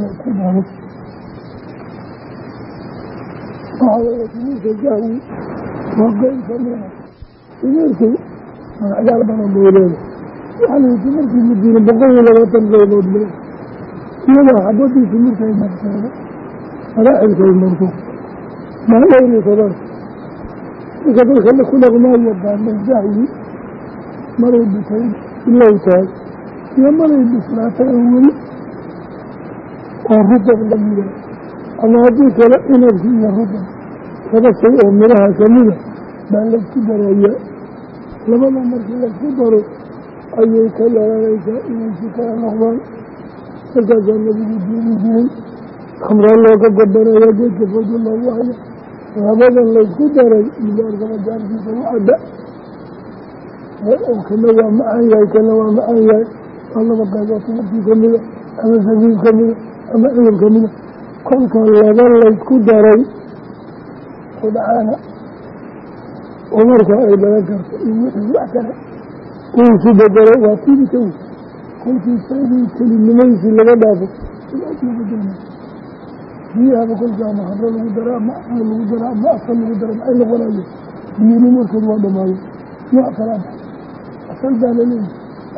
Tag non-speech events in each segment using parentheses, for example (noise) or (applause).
la isku daro waxaa weye timirka jahwi waa qeyb kamida timirku magacyaal badan bay leedahay waxaa la yihi timirkii madiina boqol iyo labaatan qaybood le iyadoo xabadii timirkay marteeda maraaxilkay marto maa dhowri toban marka dadka ku dhaqmaayo baanay jahwi maray bitayn ilow tahay iyo maray bislaatay oo weli oo rudab la mida. Ama haddii kale inabki iyo rudab laba oo midhaha kamida baa laysku daraya labada markii laysku daro ayay ka dhalanaysaa inay si kala noqdaan. Markaasaa nabigu diini jiray khamraa looga gabanaya geedka foodo loogu haya labadan laysku daray midaarkaba jaarkiisa u cadda. Kana waa macaan yahay kana waa macaan yahay. Waa laba qaybood timirtii kamida ama sabiib kamida ama ciyab kamida kolka laba laysku daray udhacaana oo markaa ay dhalan karto iyo wixii wax kale uu isu bedelo waa tiibika wey kolkii shaygii kelinimaysi laga dhaafo ilaasmabedel biyahaba kolka ama habro lagu dara ama axmar lagu dara ama asal lagu dara maxay noqonayo biyini markood waa dhamaayo nooc kala bax asal baa laleeyahy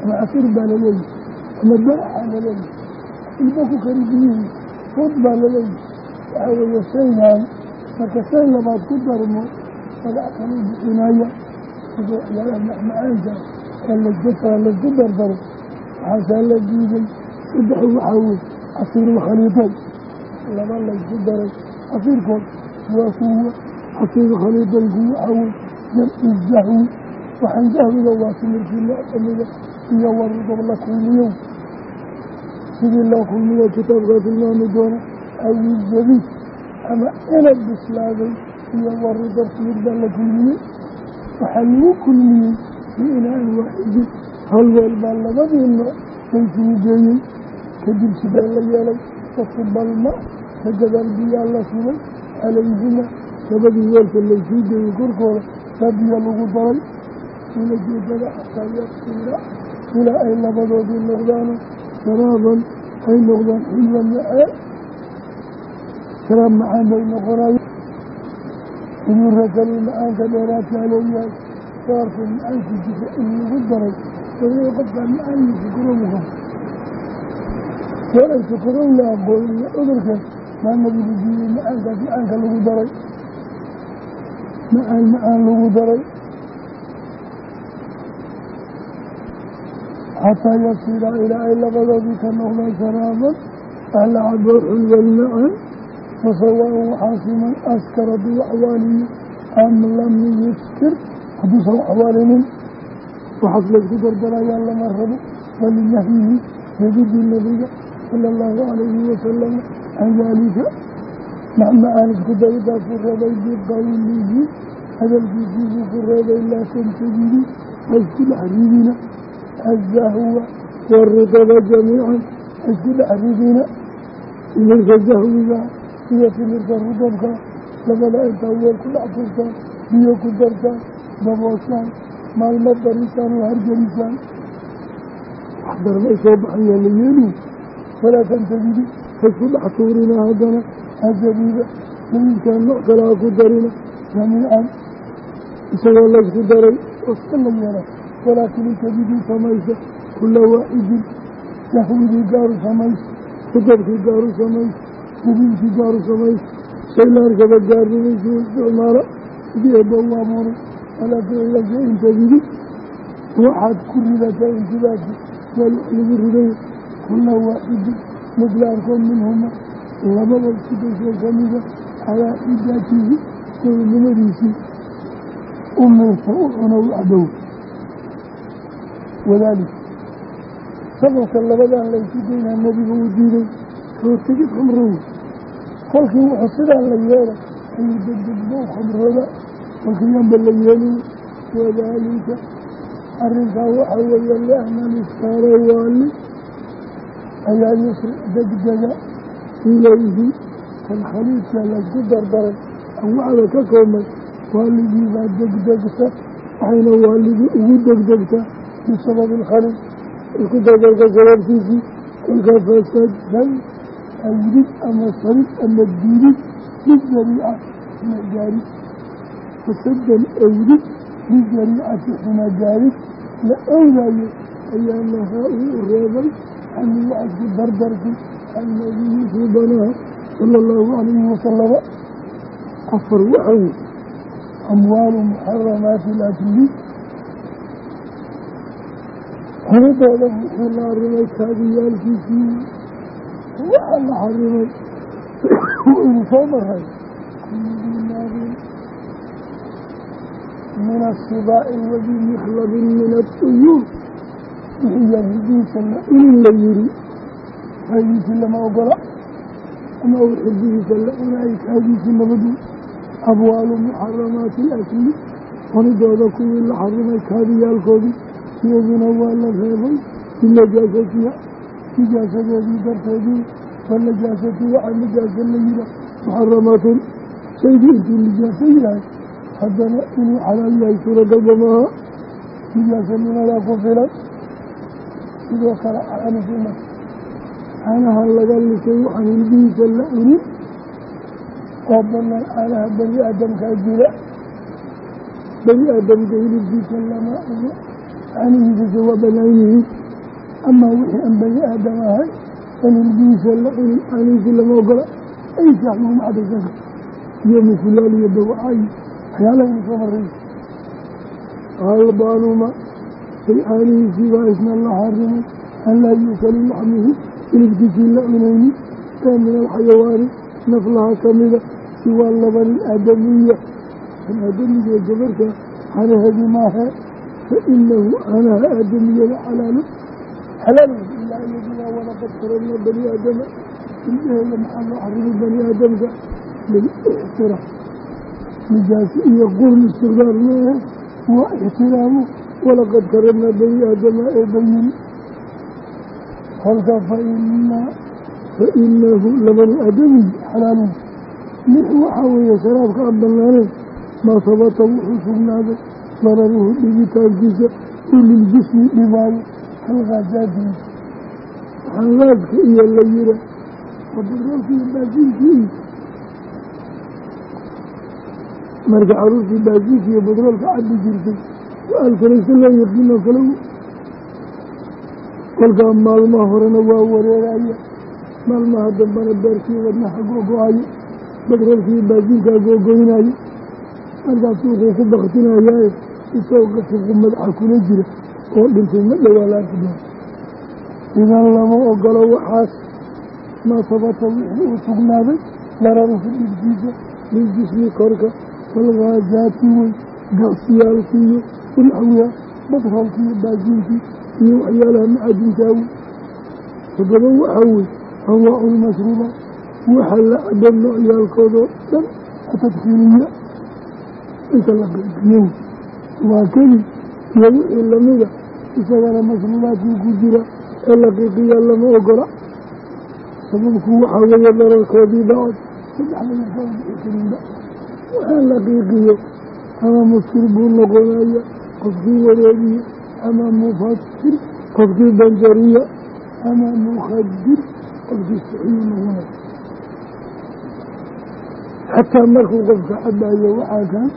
ama casir baa laleeyahy ama daaxaa laleeyahy ilba ku kari biyihii fud waxaa weeye shaygan marka shay labaad ku darmo magac kaluu bixinaya marka waxyaalaha macmacaanka ee lasdafaa la isku dardaro waxaasaa la diiday. Saddex waxaa wey casiirulkhaliitayn laba laysku daray. Casiirkood waa kuwa casiiru khaliitaynku waxaa wey jamcu jahwi. Waxaan jahwiga waa timirkii loo kamida iyo warudab la kulmiyo sidii loo kulmiyo kitaabkaa tilmaami doona awi zabiib ama inab bislaaday iyo warudab timir baa la kulmiyey. Waxaa lagu kulmiyey biinaan waaxidin hal weel baa labadii nooc laysugu geeyey. Kadib sidee la yeelay? Wasubalma ka gadaal biyaa la subay calayhima labadii weelka laysuu geeyey korkooda baa lagu daray ila jeedada xataa yasiira ilaa ay labadoodii noqdaano sharaaban ay noqdaan xilwa macaan sharaab macaan bay noqonayo inuu rakalii macaanka dheeraadkaa leeyahay saarku macaankii jika in lagu daray waliba qofkaa macaan iyo sukurow qabo soo ay sukurow la aqoon iyo cudurkan maa nabigu diiyey macaankaas macaanka lagu daray. Macaan macaan lagu daray xataa yasiira ilaa ay labadoodii ka noqdaan sharaaban ahla caboo xulwan macaan wasawaan waxaa siman askar hadduu waxwaaliyo am lam yuskir hadduusan waxwaalinin waxaas laysku dardarayaa lama rabo walinahyihi yadidi nabiga sala allahu calayhi wasalama can daalika macmacaan isku daridaas ku reebay biqawlihi hadalkiisiibuu ku reebay laa tantabidi ha isku dhex azahwa warudaba jamiican isku dhex ridina timirka jahwiga iyo timirka rudabka labada intaa weel ku dhex turtaan biyo ku dartaan dabooshaan maalmo darisaan oo hargelisaan wax darmay soo baxayaa la yeeli walaa tantabidi ha isku dhex tuurina haddana azabiiba sabiibkaa nooc kale ha ku darina jamiican isagoo laysku daray yeela walaakin intabidii samaysa kula waaxidin sahwidii gaaru samaysa rudabkii gaaru samaysa sabiibkii gaaru samaysa shay la arkaba gaarnimaysi isticmaala sidii eebba u abuuray walaa ficilaka intabidi waxaad ku ridataa intibaadki meel wax lagu riday kula waaxidin mid la arko minhuma labada sidasoo kamida calaa xidaatihi sawnimadiisii u miirta u cuno u cadow wadaalika sababka labadan laysu geynaa nebigu uu diiday rootigid xumrow kolkii wuxuu sidaa la yeela ayuu degdegba u khamrooda kolkii yanba la yeelin wadaalika arrinkaa waxaa weeye liana liskaara waali ayaa yusric degdega ilayhi. Kan khaliidka laysku dardaray anwacda ka koobmay waaligii baa degdegta waxayna waaligii ugu degdegtaa bisababi alkhaliid isku dardarka sababtiisii kolkaa fasadan awdid ama sarid ama diidid bizariica xuma gaarid fasadan awdid bizariicati xuma gaarid la awdaayo ayaa nahaa uu reebay cani wacdi dardarki can nabiyi suubanaha sala allahu calayhi wasalama afar waxaw amwaalu muxaramaati lakli xunidooda wuxuu la arrimay kaadiyaalkiisii waxaa la xarimay inu soo maray min asibaaci wabimikhlabin min atuyuur wixii yahidiisa la inin la yiri. Kaadiisii lama ogola. Ama u xirdihiisa la cunay kaadiisii nabadu abwaalu muxaramaati alakli. Cunidooda kuwii la xarimay kaadiyaalkoodii iyaduna waa la reebay binajaasatiha nijaasadeedii darteedii wanajaasati waxaa nijaasa la yiha muxaramaatun shaygii intuu nijaaso yahay haddana inuu xalaal yahay suuragalba maaha nijaasanimadaa ku filan sidoo kale caanifima caanaha laga lisay waxaan hilbihiisa la cunin oo banaan caanaha bani aadamkaa jira bani aadamka hilibkiisa lama cuno caanihiisase waa banaan yihiin amaa wixii aan bani aadam ahay an hilbihiisa la cunin caanihiisi lama ogola ay saax laguma cadaysan karo iyo mufulaal iyo dawacaayi waxyaalahaynu soo maraysa albaanuma say caanihiisii baa isna la xarimay an laa yuukalu laxmihi hilibkiisii la cunayni ee min alxayawaani naflaha kamida siwaa labani aadamiya kan aadamiga gabarka canaheedii maahe fa inahu canaha aadamiyada xalaalu xalaal ilaa iyadigaa walaqad karamna bani aadama ilmaheeda maxaa loo xarimay bani aadamka lilixtiraam nijaasi iyo qurn istigdaar meehe waa ixtiraamu walaqad karamna bani aadama ee bayin kolka faina fainahu labani aadamiy xalaalun lix waxaa weeye sharaabka aan sugnaaday dararuhu dhigitaankiisa uu liljismi dhibaayo. Kalkaasaadii waxaan gaadka iyo la yira. Waa batroolka iyo marka caruurtii baasiinka iyo batroolka cabbi jirtay su'aalkanaysa loo yaqiinoo kale kolkaa maalmaha horena waa wareeraya maalmaha dambana beerkii wadnaha googo-ayo batroolkii baasiinkaa googoynayo markaas suuquu ku baktinayaaye isagoo madaxa kula jira oo dhintay ma dhowaa la arki idan lama ogolo waxaas. Maa sabata wixii uu sugnaaday? Dararuhu dhibkiisa liljismi korka. Walgaazaati wey gacsiyaalkiiyo wanaxwiha batroolkiiyo baasiinkii iyo waxyaalaha macadintaawi toddoba waxaa wey anwaacu lmashruuba waxa la cabo noocyaalkoodoo dhan. Atadkiiniya inta la qaybiyo waa keli iyo wixii lamida isagana mashruubaadkii ku jira ee la qiiqiya lama ogola sababku waxaa weeye dararkoodii bacod saddexdayakarinba waxaa la qiiqiyo ama muskir buu noqonaya qofkii wareegiya ama mufasir qofkii banjariya ama mukhadir qofkii sixiyu noqonaya. Xataa markuu qofka cabayo waxaa kan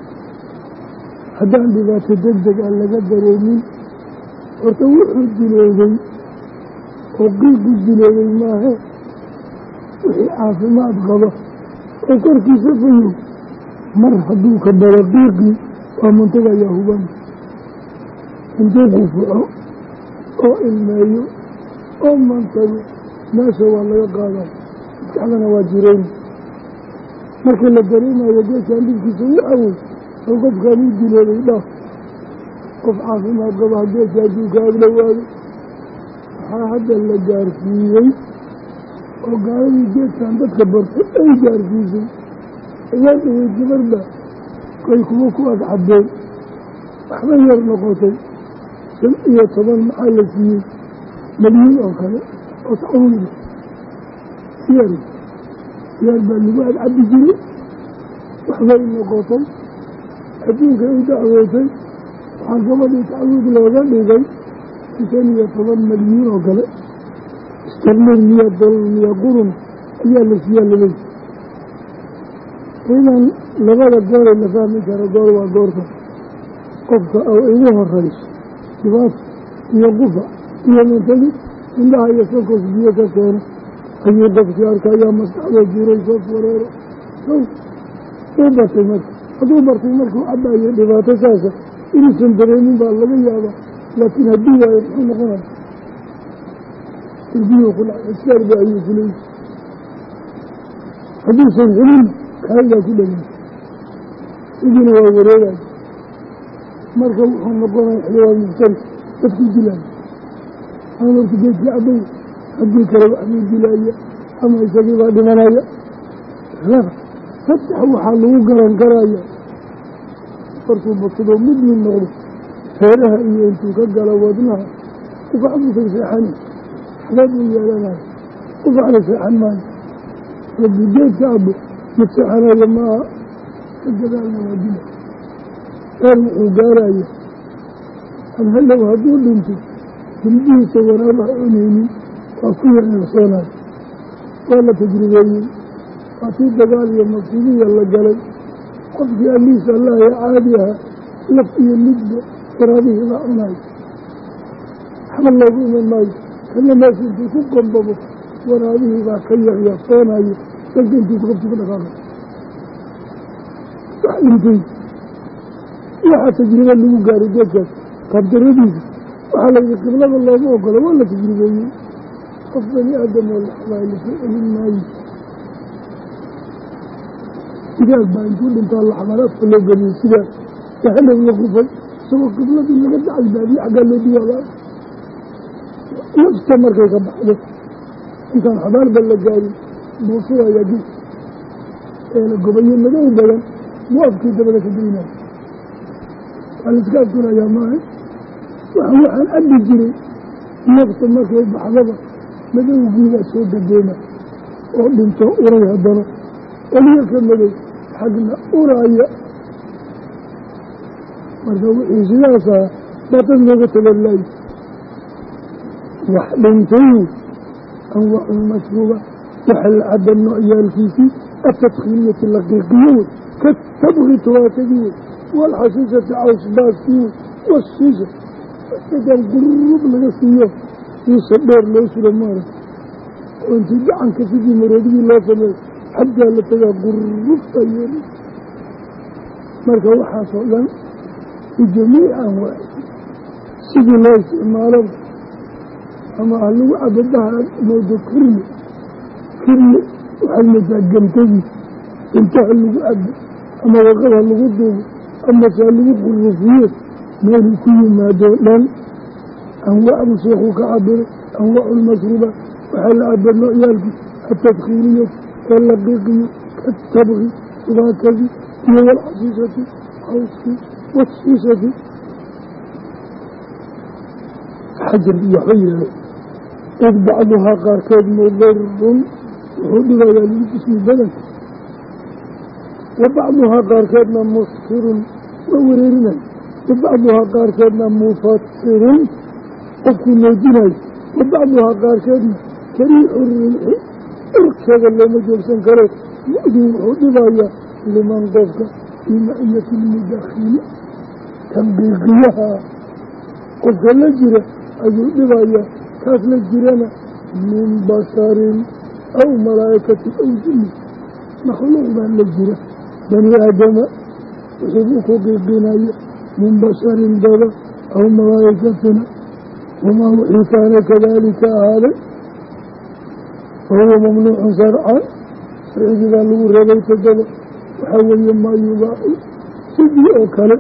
haddaan dhibaato deg deg a laga dareemin. Horta wuxuu diloobay oo qiiqu diloobay maahe wixii caafimaad qaba oo korkiisa fayow mar hadduu ka baro qiiqii waa muntagayaa huban. Intuu qufuco oo ilmeeyo oo mantago meesha waa laga qaadaa. Maskaxdana waa jireen. Markii la dareemayo geeshaan dhibkiisa waxawey oo qofkaan uu diloobay dhaaf qof caafimaad qaba hageesha hadduu ka agdhowaado waxaa hadda la gaarsiiyey oo gaaladii geedkan dadka bartay ay gaarsiisay. Ayaa dhawey gabarba koy kuwa ku ag caddeen waxba yar noqotay. Shan iyo toban maxaa la siiyey? Malyiin oo kale oo tacawuda siyar siyaar baa lagu ag cabbi jiray waxbay noqotay adduunka u dacwootay waxaa gabadhii tacawud looga dhigay shan iyo toban malyiin oo kale. Istarmin miya dol miya qurun ayaa la siiyaa laleey idan labada gooree la fahmi karo goor waa goorta qofka oo igu horeyso dhibaata iyo qufa iyo mantagi indhaha iyo sankoos biyo ka keeno ayuu qofkii arkayaa maskaxda jiray soo wareero sow uu bartay marka hadduu bartay markuu cabayo dhibaato saasa inuusan dareemin baa laga yaabaa laakiin haddii waayo muxuu noqonaya irbiyu ku dhaca iskaarba ayuu kuleeyi hadduusan helin kaagaa ku dhagay. Idiina waa wareegaya marka wuxuu noqonaya xiyawaan muftari dadku dilaayo ama marka geedkii cabay haddii kale waxbuu dilaaya ama isagii baa dhimanaya. Laba saddex waxaa lagu garan karaya markuu bakado mudmin noqdo feeraha iyo intuu ka galo wadnaha ufacbuusan seexani xabaad uu yeelanayo ufacna seexan maayo rabbi geedka abo mid seexanayo maaha ka gadaalna waa dila reer wuxuu gaaraya alhallow hadduu dhinto jilbihiisa waraabaha cunaynin waa ku yareersoonayo waa la tajribeeyey waa dagaal iyo maqsidiya la galay qofkii allihiisa allaha caadi ahaa laf iyo midba waraabihii baa cunayo waxba loogu iman maayo kana meesha intuu ku qombabo waraabihii baa ka yaryaqsoonayo dalka intuu qabti ku dhaqaaqay wax dhintay waxaa tajribe lagu gaaray geedkaas qaabdaradiisa waxaa la yidhi qiblada looma ogola waa la tajribeeyey qof bani aadam oo laxabaa la soo celin maayo sidaas baa intuu dhintaa laxabaan afka loo geliyey sidaas dahadow la qufay isagoo qibladii laga dacay baadiye xaggaa loo diyaabaa nafta markay ka baxdo intaan xabaarba la gaarin buusuwayaa gees ee la gobayo madow badan buu afkii dabada ka geynaya waa la iska afkulayaa maaha waxa waxaan cabbi jiray nafta markay baxdaba madowgiibaa soo gadeema oo dhinto uray haddana. Weliga ka madow xagna uraya. Marka wixii sidaasaa baa dad looga tabalaayo wax dhintay anwaculmashruuba waxa la caba noocyaalkiisii atadkiiniyati laqiiqiyo wey katabki tubaatadii wey waalxasiisati cawsbaaskii wey washiisha isagaan gurub laga siiyo siisa dheer loo sula maara. Oo intii gacanka sidii maroodigii loo sameeyo xaggaa la tagaa gurubta yeeli marka waxaasoo dhan bijamiici anwaaci sidii loo isticmaalaba ama ha lagu aad moodo kirli kirli waxaad moodaa gantadii gantaha lagu cabo ama waqad ha lagu duubo amase ha lagu qurufiyo meeluu ku yimaadoo dhan. Anwaacdu sheekuu ka cabiray anwaacu lmashruuba waxaa la caba noocyaalkii atadkiiniyati ee laqiiqiyo katabki subaakadii iyo walxasiisati cawskii washiishati xajar iyo waxba yihahda id bacduhaa qaarkeed mudarun wuxuu dhigayaa liljismi badanka wa bacduhaa qaarkeedna muskirun waa wareerinayo wa bacduhaa qaarkeedna mufatirun qofkuu noojinayo wa bacduhaa qaarkeedna kariixu riixi urkeeda looma joogsan karo. Mu-din wuxuu dhibayaa liman qofka fii maciyati lmudakhili tanbiiqiyaha qofka la jira ayuu dhibayaa kaas la jirana min basharin aw malaa'ikatin aw jinni makhluuq baa la jira. Bani aadama wixii buu ku qiiqinaya min basharin dada aw malaa'ikatina. Wamaa wixii kaana kadaalika ahaaday fahuwa mamnuucun sharcan sharcigii baa lagu reebay toddoba. Waxaa weeye maa yubaaxu sidii oo kale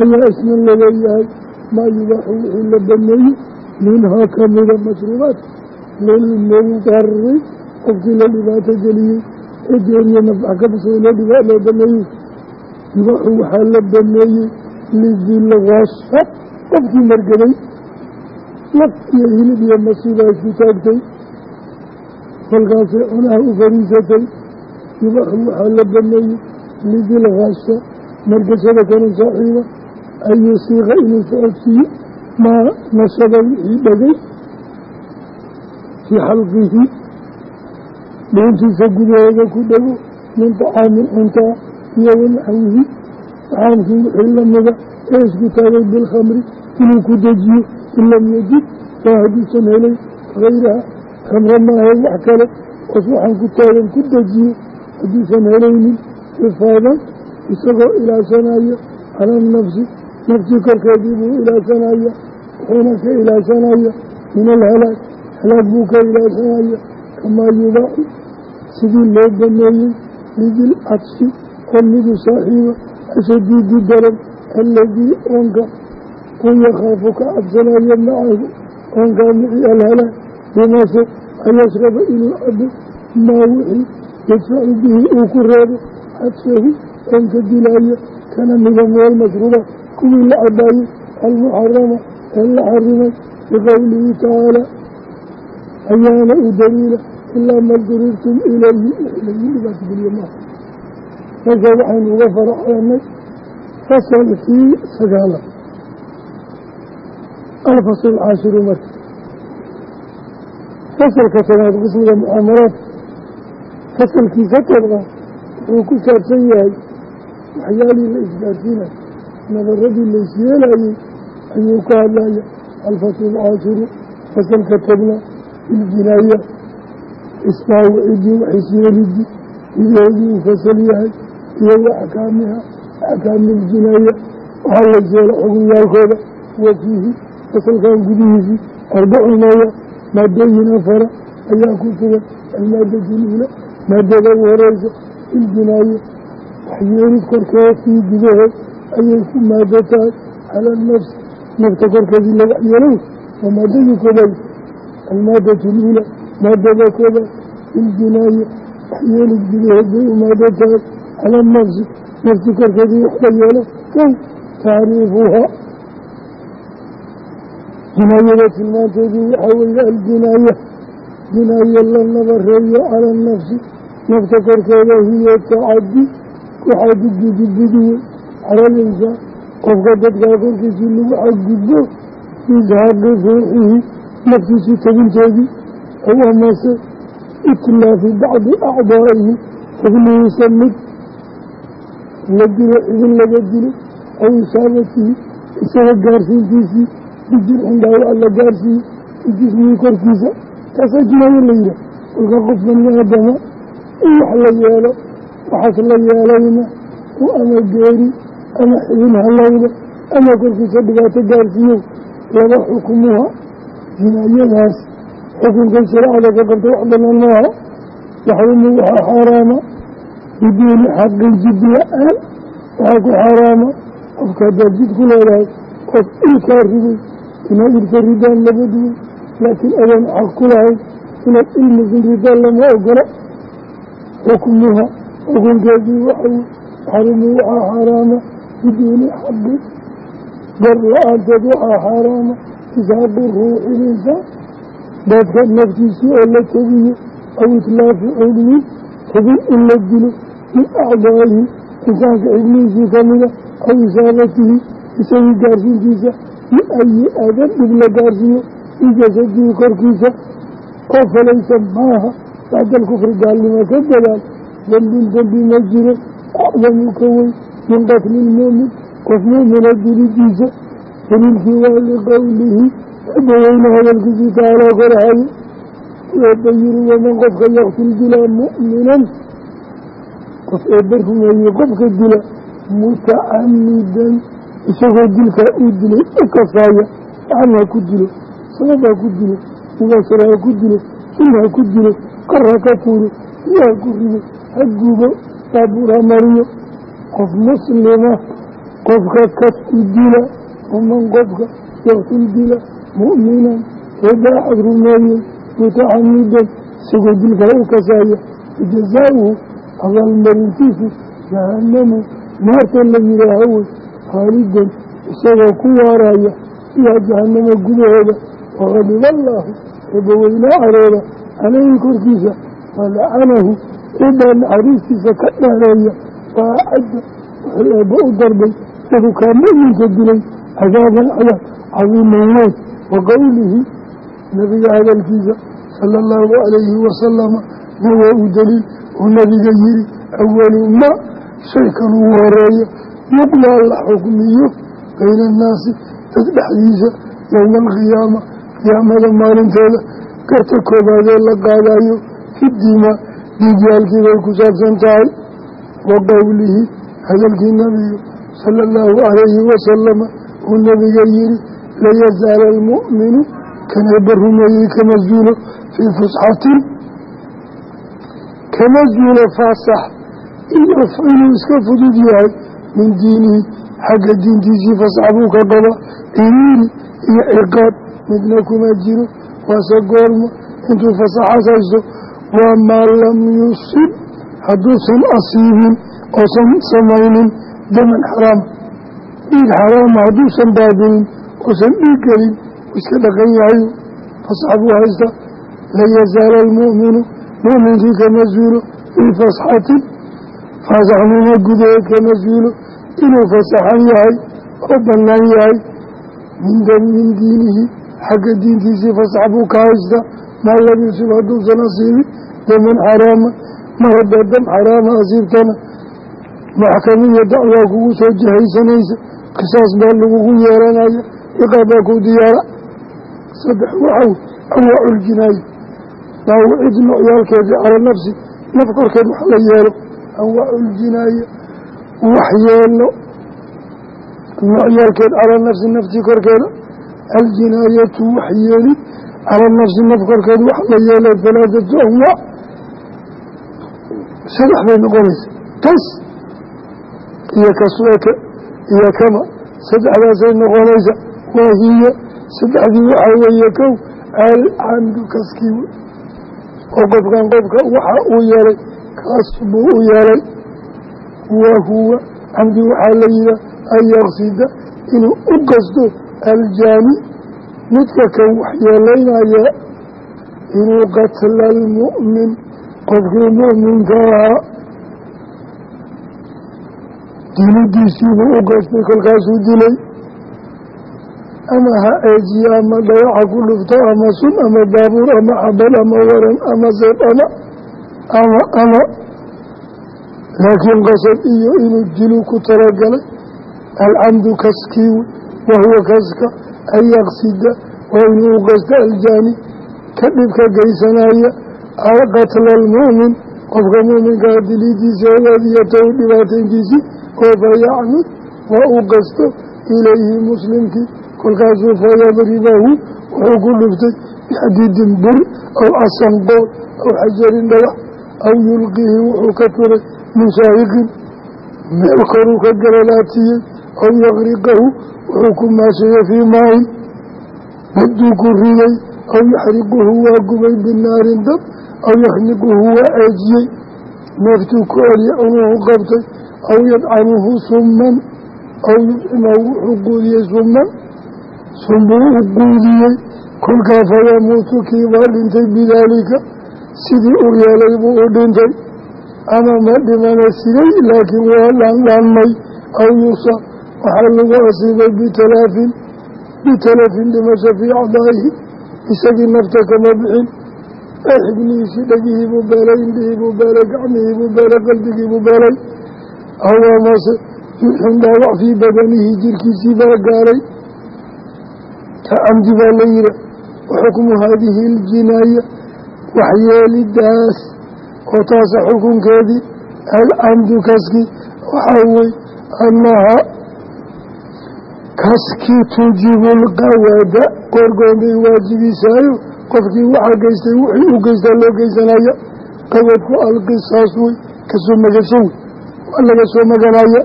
ayaa isna la leeyahay maa yubaaxu wixii la baneeyey minhaa kamida mashruubaat lilmudari qofkii la dhibaato geliyey. Ee geeriye nafcax ka basay loo baneeyey. Yubaaxu waxaa la baneeyey lidilwasha qofkii margaday laf iyo hilib iyo masiibaa isku taagtay kolkaasay cunaha u fariisatay yubaaxu waxaa la baneeyey lidilwasha margashada kanu saaxiiba an yusiiqa inuu socodsiiyo maa nasaba wixii dhegay fii xalqihi dhuuntiisa gudaheeda ku dhego min طacaamin cuntaa iyo wanaxwihi طacaamkii wixii lamida ee isku taagay bilkhamri inuu ku dejiyo in lam yajid waa hadduusan helay hayraha khamre maahe wax kale oos waxaan ku taagan ku dejiyo hadduusan helaynin xifaadan isagoo ilaashanaya cala nafsi naftii korkeedii buu ilaashanaya wuxuuna ka ilaashanaya min alhalaag halaag buu ka ilaashanaya kamaa yubaaxu sidii loo baneeyey lidil cadsi oo midu saaxiiba ashadiidi daran aladii oonka uu yakhaafu ka cabsanaya macahu oonkaa mici alhalaag bimase ayashraba inuu cabo maa wixii yadfacu bihi uu ku reebo cadfahu oonka dilaya kana mida min almashruuba kuwii la cabaayey almuxarama ee la xarimay biqowlihi tacaala ayaana u daliila ilaa ma durirtum ilayhi lagu dhibaatogeliye maaha marka waxaynu uga faraxeenay fasalkii sagaala fasalka tanaad qismiga mucaamaraad fasalkiisa todba wuxuu ku saabsan yahay waxyaalii la isgaarsiinay nabaradii la isyeelayey ayuu ka hadlaya alfaslu alcaashiru fasalka tobna biljinaaya isbaawicidii waxisyeelidii ideedii uu fasal yahay iyo wa axkaamiha axkaami iljinaaya waxaa la jeela xugunyaalkooda wa fiihi fasalkan gudihiisii arbacu maya maadooyin afara ayaa ku sugan. Almaadatu luula maadada u horeysa iljinaaye waxyeelid korkeedii gudaheed ayay ku maado tahay. Cala nafsi nafta korkeedii la waxyeelow waa maadadii koobaad almaadatu luula maadada koobaad iljinaaye waxyeelid gudaheed bay u maado tahay. Cala nafsi nafti korkeedii wax la yeelo kow tacriifuhaa jinaayada tilmaanteedii waxaa weeye aljinaaya jinaaye la nabareeyo cala nafsi. Nafta korkeeda hiyo tacadi waxaa gudgudubidi wey cala linsaan qofka dadkaa korkiisii lagu xadgudbo. Ishaaqi ruuxihi. Naftiisii teginteedii aw amase itlaafi bacdi acdaa'ihi. Xubnihiisa mid la dilo idin laga dilo. Aw isaabatihi isaga gaarsiintiisii bijirxin dhaawac la gaarsiiye fi jismihii korkiisa. Taasaa jinaayo la yidhaah kolka qof bani in wax la yeelo waxaas la yeelayna u ama geeri ama xibin halowda ama korkiisa dhibaato gaarsiiyo laba xukumuha jinaayadaas xukunkan shareecada ka qabta wax banaan maaha yaxrumu waxaa xaaraama biduuni xaqin jid la'aan waxaa ku xaaraama qofka haddaad jid ku leedahay qof ilkaa riday inaad ilka ridaan labaduway laakiin adoon xaq ku lahayn inaad ilmisin ridaan lama ogola xukmuha xukunkeedii waxay xarumu waxaa xaaraama biduuni xaqi gar la'aanteed waxaa xaaraama isxaqi ruuxi linsaan dadka naftiisii oo la tegiyo aw itlaafi cudwin xubin in la dilo min acdaa'ihi. Insaanka xibnihiisii kamida aw isaabatihi isagii gaarsiintiisa biayi adan dhib la gaarsiiyo fii jasadihi korkiisa oo falaysa maaha bacda alkufri gaalnimo ka dadaal dembin dembi ma jiro acdamu ka weyn min qatli lmuumin qof muumina dilidiisa daliilkii waa liqowlihi eebbaweyne hadalkiisii taalaa korahaye eebba yiri waman qofka yaktul dilaa mu'minan? Qof eebba rumeeyey qofka dila mutacamidan isagoo dilkaa uu dilay u kasaaya gacan ha ku dilo sabab ha ku dilo mubaashara ha ku dilo sul ha ku dilo kor ka tuuro iyo ha ku rido ha gubo mariyo. Qof muslima qofka kas u dila waman qofka yaktul dila mu'minan eebaaxad rumeeyey mutacamidan isagoo dilkaa u kasaaya fajazaauhu abaalmarintiisu jahanamu naarta la yidhaaho wey khaalidan isagoo ku waaraya fiiha jahanamo gudaheeda waqadiba allaahu eebbaweynaa carooda caleyhi korkiisa walacanahu eebbaa naxariistiisa ka dheereeya waa acadda wuxuu eebba u darbay lahu kaa mu'minka dilay cadaaban cadaab cadiiman weyn wa qowlihi nabiga hadalkiisa sala allahu calayhi wasalama waa u daliil uu nabiga yiri awalu shaykan uu horeeyo yuqlaa la xukmiyo bayna annaasi dad dhexdiisa yowma alqiyaama qiyaamada maalinteeda garta koobaadee la qaadayo fidiima dhiigyaalkii bay ku saabsan tahay. Wa qowlihi hadalkii nabigu sala allahu calayhi wasalama uu nabiga yihi layazaala almu'minu kanaba rumeeyey kama zuulo fii fusxatin. Kama zuulo faasax inuu iska fudud yahay min diinihi xagga diintiisii fasax buu ka qaba iriiri iyo ciqaab. Midna kuma jiro waase goormo intuu fasaxas haysto waa maa lam yusib hadduusan asiibin oosan samaynin daman xaraama dhiig xaraama hadduusan baadinin oosan dhiig gelin iska dhaqan yahay. Fasax buu haysta layazaala almu'minu mu'minkii kama zuulo fii fasxatin fasaxnimo gudaheed kama zuulo inuu fasaxan yahay oo bannaan yahay min diinihi xagga diintiisii fasax buu ka haysta maa lam yusib hadduusan asiibin daman xaraama mar haddaa dam xaraama asiibtana. Maxkamiya dacwaa kugu soo jahaysanaysa qisaas baa lagugu yeelanaya iqaab baa ku diyaara. Saddex waxaw anwaaculjinaaya daawicid noocyaalkeeda cala nafsi naf korkeed wax la yeelo anwaaculjinaaya waxyeelo noocyaalkeed calaa nafsi naftii korkeeda aljinaayatu waxyeelid calaa nafsi naf korkeed wax la yeelay halaadatu anwaac saddex bay noqonaysa. Kas iyo kasweke iyo kama. Saddexdaasay noqonaysa. Waahiya saddexdii waxaa weeye kow alcamdu kaskii oo qofkan qofka waxa uu yeelay kaas buu u yeelay wa huwa camdi waxaa la yihaa an yaqsida inuu u qasto aljaani midka kan waxyeelaynaya inuu qatla almu'min qofkii mu'minka ahaa dilidiisiibuu u qastay kolkaasuu dilay ama ha eejiyo ama dhawaca ku dhufto ama sun ama baabuur ama xabal ama waran ama seeb ama ama ama laakiin qasad iyo inuu dilu ku talagalay alcamdu kaskiiwe wahuwa kaska an yaqsida waa inuu qasta aljaani ka dhibka geysanaya qatla almu'min qofka mu'minkaa dilidiisa hadaadiyatahu dhibaatayntiisii oo fayacmud waa uu qasto ilayhi muslimkii kolkaasuu fayadribahu wuxuu ku dhuftay bixadiidin bur aw casanqool aw xajarin dhagax aw yulqihi wuxuu ka turay min shaahiqin meel koruu ka galalaatiyey aw yakriqahu wuxuu ku maasheeyey fii maain badduu ku riday aw yaxriquhu waa gubay binaarin dab aw yakhniquhu waa ceejiyey neeftuu ku celiya cunuhu qabtay aw yadcanuhu summan aw yudcimahu wuxuu quudiyey summan sunbuu u quudiyey kolkaa fayamuutu kiibaa dhintay bidaalika sidii u yeelay buu u dhintay. Ama ma dhimana siday laakiin waa dhaandhaanmay aw yusa waxaa lagu asiibay bitalaafin. Bitalafin dhimasho fii acdaa'ihi isagii nafta kama bixin. Ee dhegihii buu beelay indhihii buu beelay gacmihii buu beelay qalbigii buu beelay. Aw amase jurxin dhaawac fii badanihi jirkiisii baa gaaray tacamdi baa la yiha waxukmu haadihi iljinaaya waxyeelidaas oo taasa xukunkeedii alcamdu kaski waxaa wey annahaa kaskii tuujibu lqawada qoorgoonbay waajibiisaayo qofkii waxaa geystay wixii u geystaa loo geysanaya qawadku alqisaas wey ka soo magasho wey waa laga soo maganaya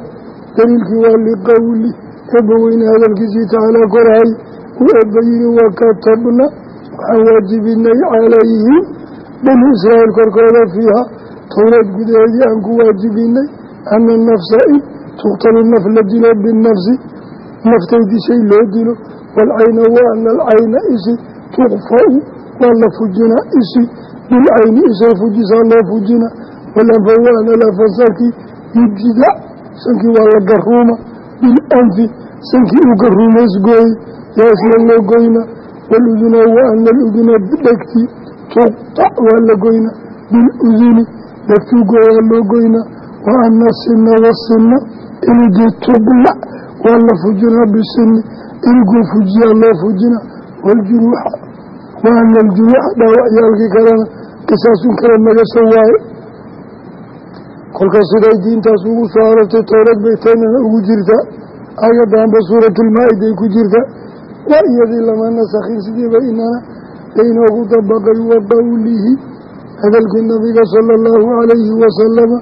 daliilkii waa liqowli eebbaweyne hadalkiisii tacaalaa korahay uu eebba yihi wakatabna waxaan waajibinay calayhim bani israa'iil korkooda fiiha towreed gudaheedii aan ku waajibinay ana nafsa in tuqtalu naf la dilo binafsi naftay dishay loo dilo waalcayna wa ana alcayna isi tukfa-u waa la fujinaa isi bilcayni isay fujisaa loo fujina walanfa wa ana lafansakii yujida sankii waa la garuuma bilanfi sankii uu garuumaysgooyey yaa isla loo goyna waluduna wa ana aluduna dhegtii tuqtac waa la goyna biluduni dagtuugoodaa loo goynaa wa ana sina wasina iligii tublac waa la fujinaa bisini iliguu fujiyaa loo fujinaa waljuruuxa wa ana dhaawacyaalkii kalena qisaasun kala magasho waaye. Kolka siday diintaas ugu soo arortay towrad bay taynana ugu jirtaa ayadanba suuratulmaa-ida ay ku jirta. Waa iyadii lama nasakhin sidiiba inana laynoogu dabaqay wa qowlihi hadalkii nabiga sala allahu calayhi wasalama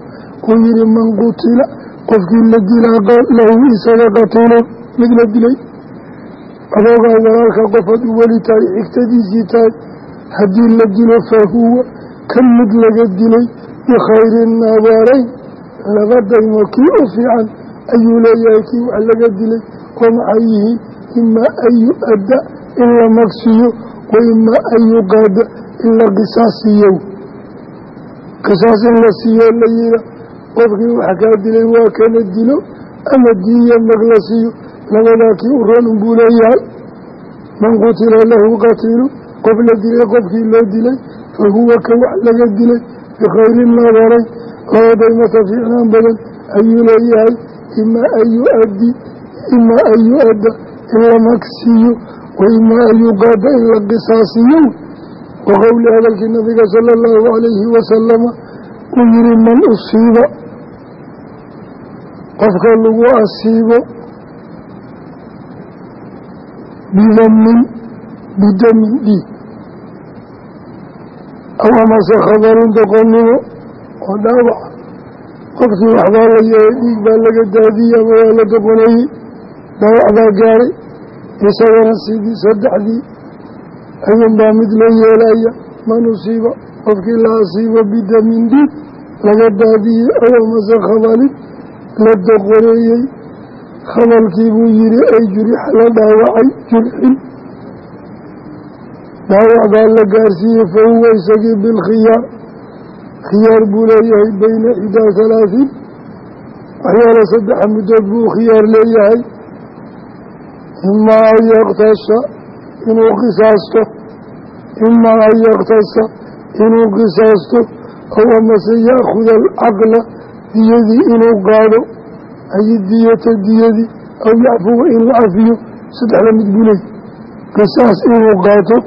uu yihi man qutila qofkii la dilaa lahu isaga qatiilun mid la dilay. Adoogaa walaalka qofaad u weli tahay xigtadiisii tahay haddii la dilo fa huwa kan mid laga dilay bikhayri naadareyn laba daymo kii u fiican ayuu leeyahay kii wax laga dilay oo maxay imaa an yu-adda in la magsiiyo wa imaa an yuqaada in la qisaasiyo. Qisaas in la siiyo la yira qofkii wax kaa dilay waa kana dilo ama diiya mag la siiyo. Labadaa kii u roon unbuu leeyahay. Man qutila lahu qatiilu qof la dilay qofkii loo dilay fa huwa ka wax laga dilay bikhayri nadaray laba daymata fiicnaan badan ayuu leeyahay imaa an yuaddi imaa an yu-adda in la magsiiyo. wa imaa an yuqaada in la qisaasiyo wa qowli hadalkii nabiga sala allahu calayhi wasalama uu yihi man usiiba qofka lagu asiibo bidamin bidamin dhiig aw amase khabarun doqonnimo oo dhaawaca qofkii waxbaa la yeelay dhiig baa laga daadiyey ama waa la doqoneeyey dhaawac baa gaaray isagana sidii saddexdii ayuunbaa mid loo yeelaya man usiiba qofkii la asiibo bidamin dhiig laga daadiyey aw amase khabalin la doqoneeyey khabalkii buu yihi ay jurixa la dhaawacay jurxin dhaawac baa la gaarsiiyey fa huwa isagii bilkhiyaar khiyaar buu leeyahay bayna ixdaa halaahiin waxyaala saddexa muddood buu khiyaar leeyahay imaa an yaktasha inuu qisaasto imaa an yaktasa inuu qisaasto aw amase yaakuda alcaqla diyadii inuu qaado ay diyata diyadii aw yacfuwa inuu cafiyo saddexda mid buu leeyahy qisaas inuu qaato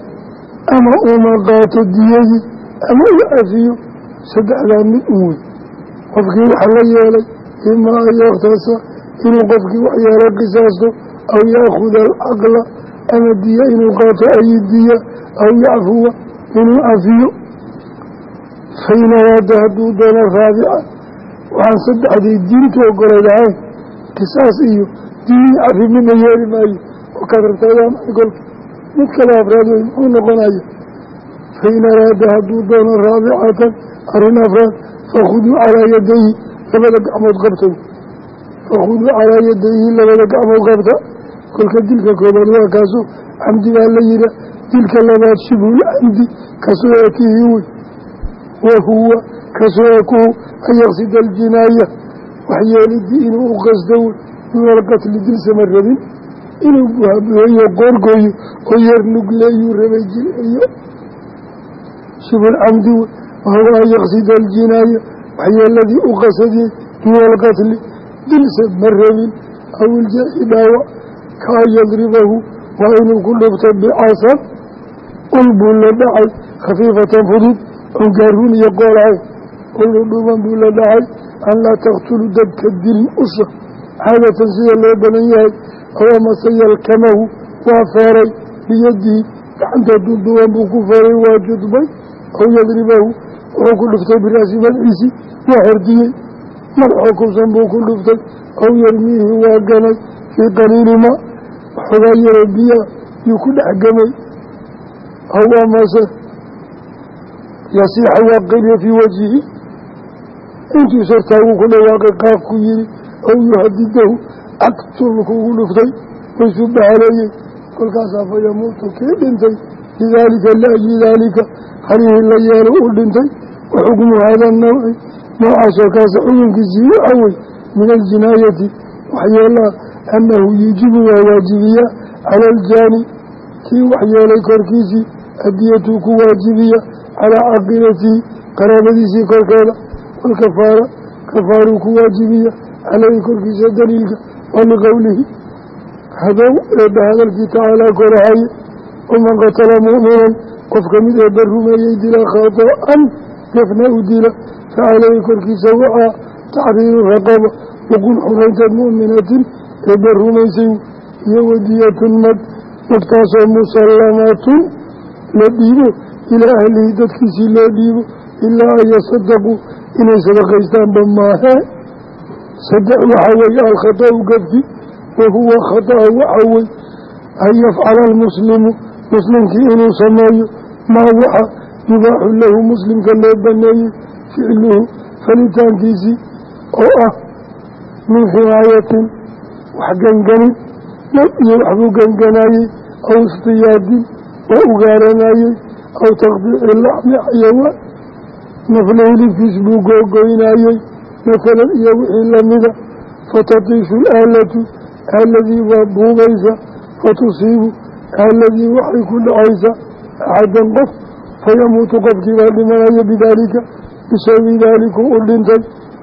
ama uma qaato diyadii ama u cafiyo saddexdaa mid un wey qofkii waxa la yeelay imaa an yaktasa inuu qofkii wax yeelay qisaasto aw yaakuda alcaqla ama diya inuu qaato ay diya aw yacfuwa inuu cafiyo fain araada hadduu doono raabica waxaan saddexdii diintu ogolay lahayn qisaas iyo diini cafi midna yeeli maayo oo kaad rabtaa waa maxay kolka mid kale afraad wey muxuu noqonaya fain araada hadduu doono raabicatan arrin afraad fakhuduu calaa yadayhi labada gacmood qabta fakhuduu calaa yadayhi labada gacmood qabta kolka dilka koobaad waa kaaso camdi baa la yiha dilka labaad shibhul camdi ka soo ekihi wey wahuwa ka soo ekuhu an aljinaaya waxyeelidii inuu u qasdo wey duuna alqatli rabin inuu buhabuheeyo qoorgooyo oo yar nugleeyuu rabay jilciyo shibhul camdi wey wahuwa an aljinaaya waxyeeladii u qasadiyey duuna dilsa ma rabin aw iljarxi dhaawac ka an yadribahu waa inuu ku dhufto bicasan ul buu la dhacay khafiifatan fudud oon gaaruun iyo qool ahayn ulu dhuuban buu la dhacay an laa taqtulu dadka dilin usha caadatan sida loo badan yahay aw amase yalkamahu waa feeray biyadihi gacanta dunduwan buu ku feeray waa judbay aw yadribahu wuxuu ku dhuftay biraasi madciisi waa hordiyey madaxoo kubsan buu ku dhuftay aw yarmiihi waa ganay fii qaliili maa waxoogaa yaroo biyaa yuu ku dhex gamay. Aw amase yasiixa waa qeliya fii wajhihi. Intuu sartaaguu ku dhawaaqay qaaq ku yihi aw yuhadidahu agtulku ugu dhuftay. Waysuu bahaleeyey kolkaasaa fa yamuutu kii dhintay? Lidaalika liajli daalika halihii la yeelo u dhintay. Wa xukmu hada nawci noocaasoo kaasa xukunkiisii waxaa wey min aljinaayati waxyeelaha annahu yuujibu waa waajibiya cala aljaani kii waxyeelay korkiisii adiyatuu ku waajibiya calaa caaqibatihi qaraabadiisii korkeeda. Walkafaara kafaaruu ku waajibiya caleyhi korkiisa daliilka waa liqowlihi hadow eebba hadalkii tacaalaa korahaye waman qatala mu'minan qof ka mid eebba rumeeyey dila khato-an gefna u dila fa caleyhi korkiisa waxaa taxriiru raqaba uqun xuraynteed mu'minatin eebba rumaysay iyo wadiyatun mad magtaasoo musallamatun la dhiibo ilaa ahlihi dadkiisii loo dhiibo ilaa an yasadaquu inay sadaqaystaanba maahee saddex waxaa weeye alkhata'u gafki wa huwa khata'a waxaa wey an yafcala almuslimu muslimkii inuu sameeyo maa waxa yubaaxu lahu muslimka loo baneeyey ficluhu falitaankiisii oo ah min ximaayatin wax ganganin nab iyo waxbuu ganganayey aw istiyaadin waa ugaaranayey aw taqdiici laxmi xayawaan nafla hilibkiis buu googoynayey masalan iyo wixii lamida fatatiishu alaalatu aaladii waa buubaysa fatusiibu aaladii waxay ku dhacaysa axadan qof fayamuutu qofkii baa dhimanaya bidaalika bisabi daalikuu u dhintay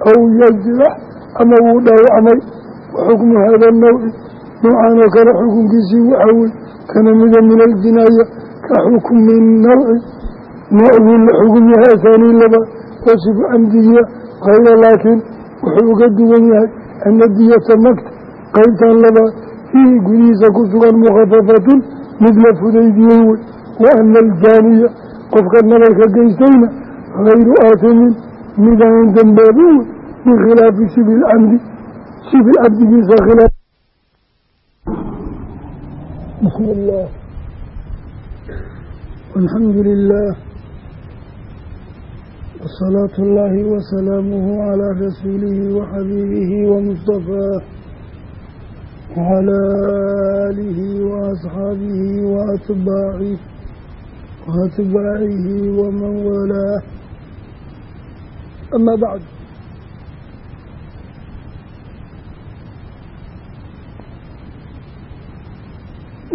aw yajrax ama wuu dhaawacmay wa xukmu hada nawci noocan oo kale xukunkiisii waxaa wey kana mida min aljinaaya ka xukmi nawci noocbuu la xugum yahay asaanii laba wasifu camdigiya kayra laakiin wuxuu uga duwan yahay ana diyata magta qaybtan labaad fiihi gudihiisa ku sugan mukhafafatun mid fudaydiyey wey wa ana qofka nabarka geystayna hayru aasimin midaan dambaabin wey bikhilaafi shibi lcamdi shibi cabdigiisa khilaaf bismi illaah alxamdu lilah wasalaatu اllaahi wasalaamuhu calaa rasuulihi waxabiibihi wamustafaah wacalaa aalihi waasxaabihi waatbaacih waatbaacihi waman walaah ama bacd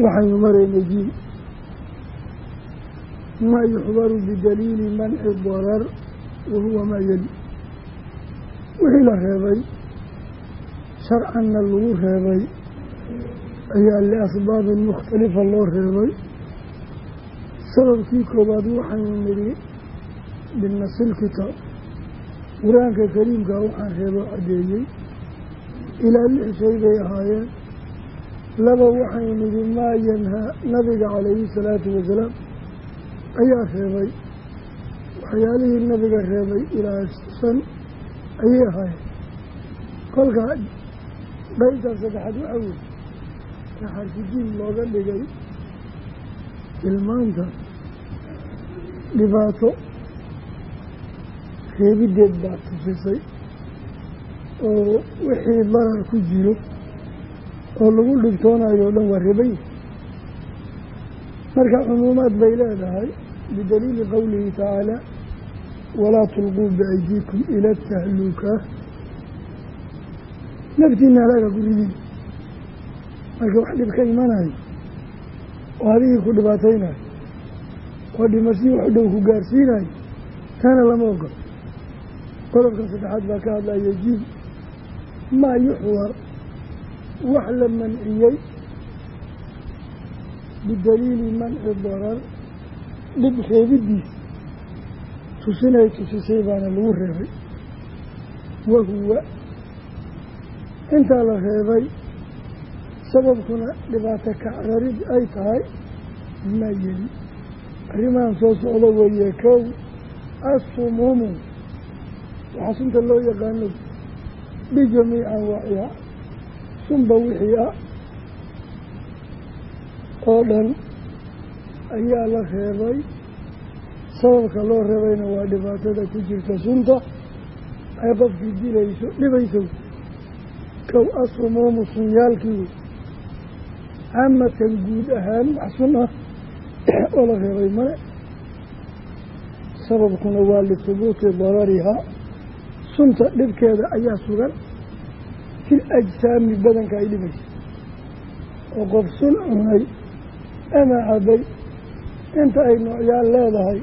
waxaynu maraynay jiil maa yuxbaru bidaliili manci darar wahuwa maa yeli wixii la reebay sharcanna lagu reebay ayaa liasbaabin mukhtalifa loo reebay sababkii koowaad waxaynu nidhi binasil kitaab qur'aanka kariimka waxaan reeboo caddeeyey ilaa lix shay bay ahaayeen. Laba waxaynu nidhi maa yanhaa nabiga calayhi salaatu wasalaam ayaa reebay. Waxyaalihii nabiga reebay ilaa shan ayay ahaayeen. Kolkaa qaybtan saddexaad waxaa weye taxarfujiin looga dhigay tilmaanta dhibaato reebideed baa tusisay oo wixii darar ku jiro oo lagu dhibtoonayo o dhan waa reebay marka cumuumaad bay leedahay bidaliili qowlihi tacaala walaa tulquu biaydiikum ila tahluka. Naftiina halaaga ku ridin marka wax dhib ka imanayo oo adigii ku dhibaataynayo oo dhimasii wax dhow ku gaarsiinayo taana lama ogolo qodobkan saddexaad baa ka hadlaya jiil. Maa yuxwar wax la manciyey. Bidaliili manci darar. Dhib reebidiis. Tusinay tusisay baana lagu reebay. Wahuwa intaa la reebay sababkuna dhibaato kacrarid ay tahay ma yeli. Arrimahan soo socdo weeye kow. Assumuumu waxaa sunta loo yaqaano bijamiici anwaaciha sunba wixii ah oo dhan ayaa la reebay. Sababka loo reebayna waa dhibaatada ku jirta sunta. Ay qofkii dilayso dhibayso kow asumuumu sunyaalkii wey caamatan guud ahaan wax sun ah (coughs) oo la reebay male. Sababkuna waa lithubuuti dararihaa sunta dhibkeeda ayaa sugan fil ajsaami badanka ay dhibayso oo qof sun cunay ama cabay inta ay noocyaal leedahay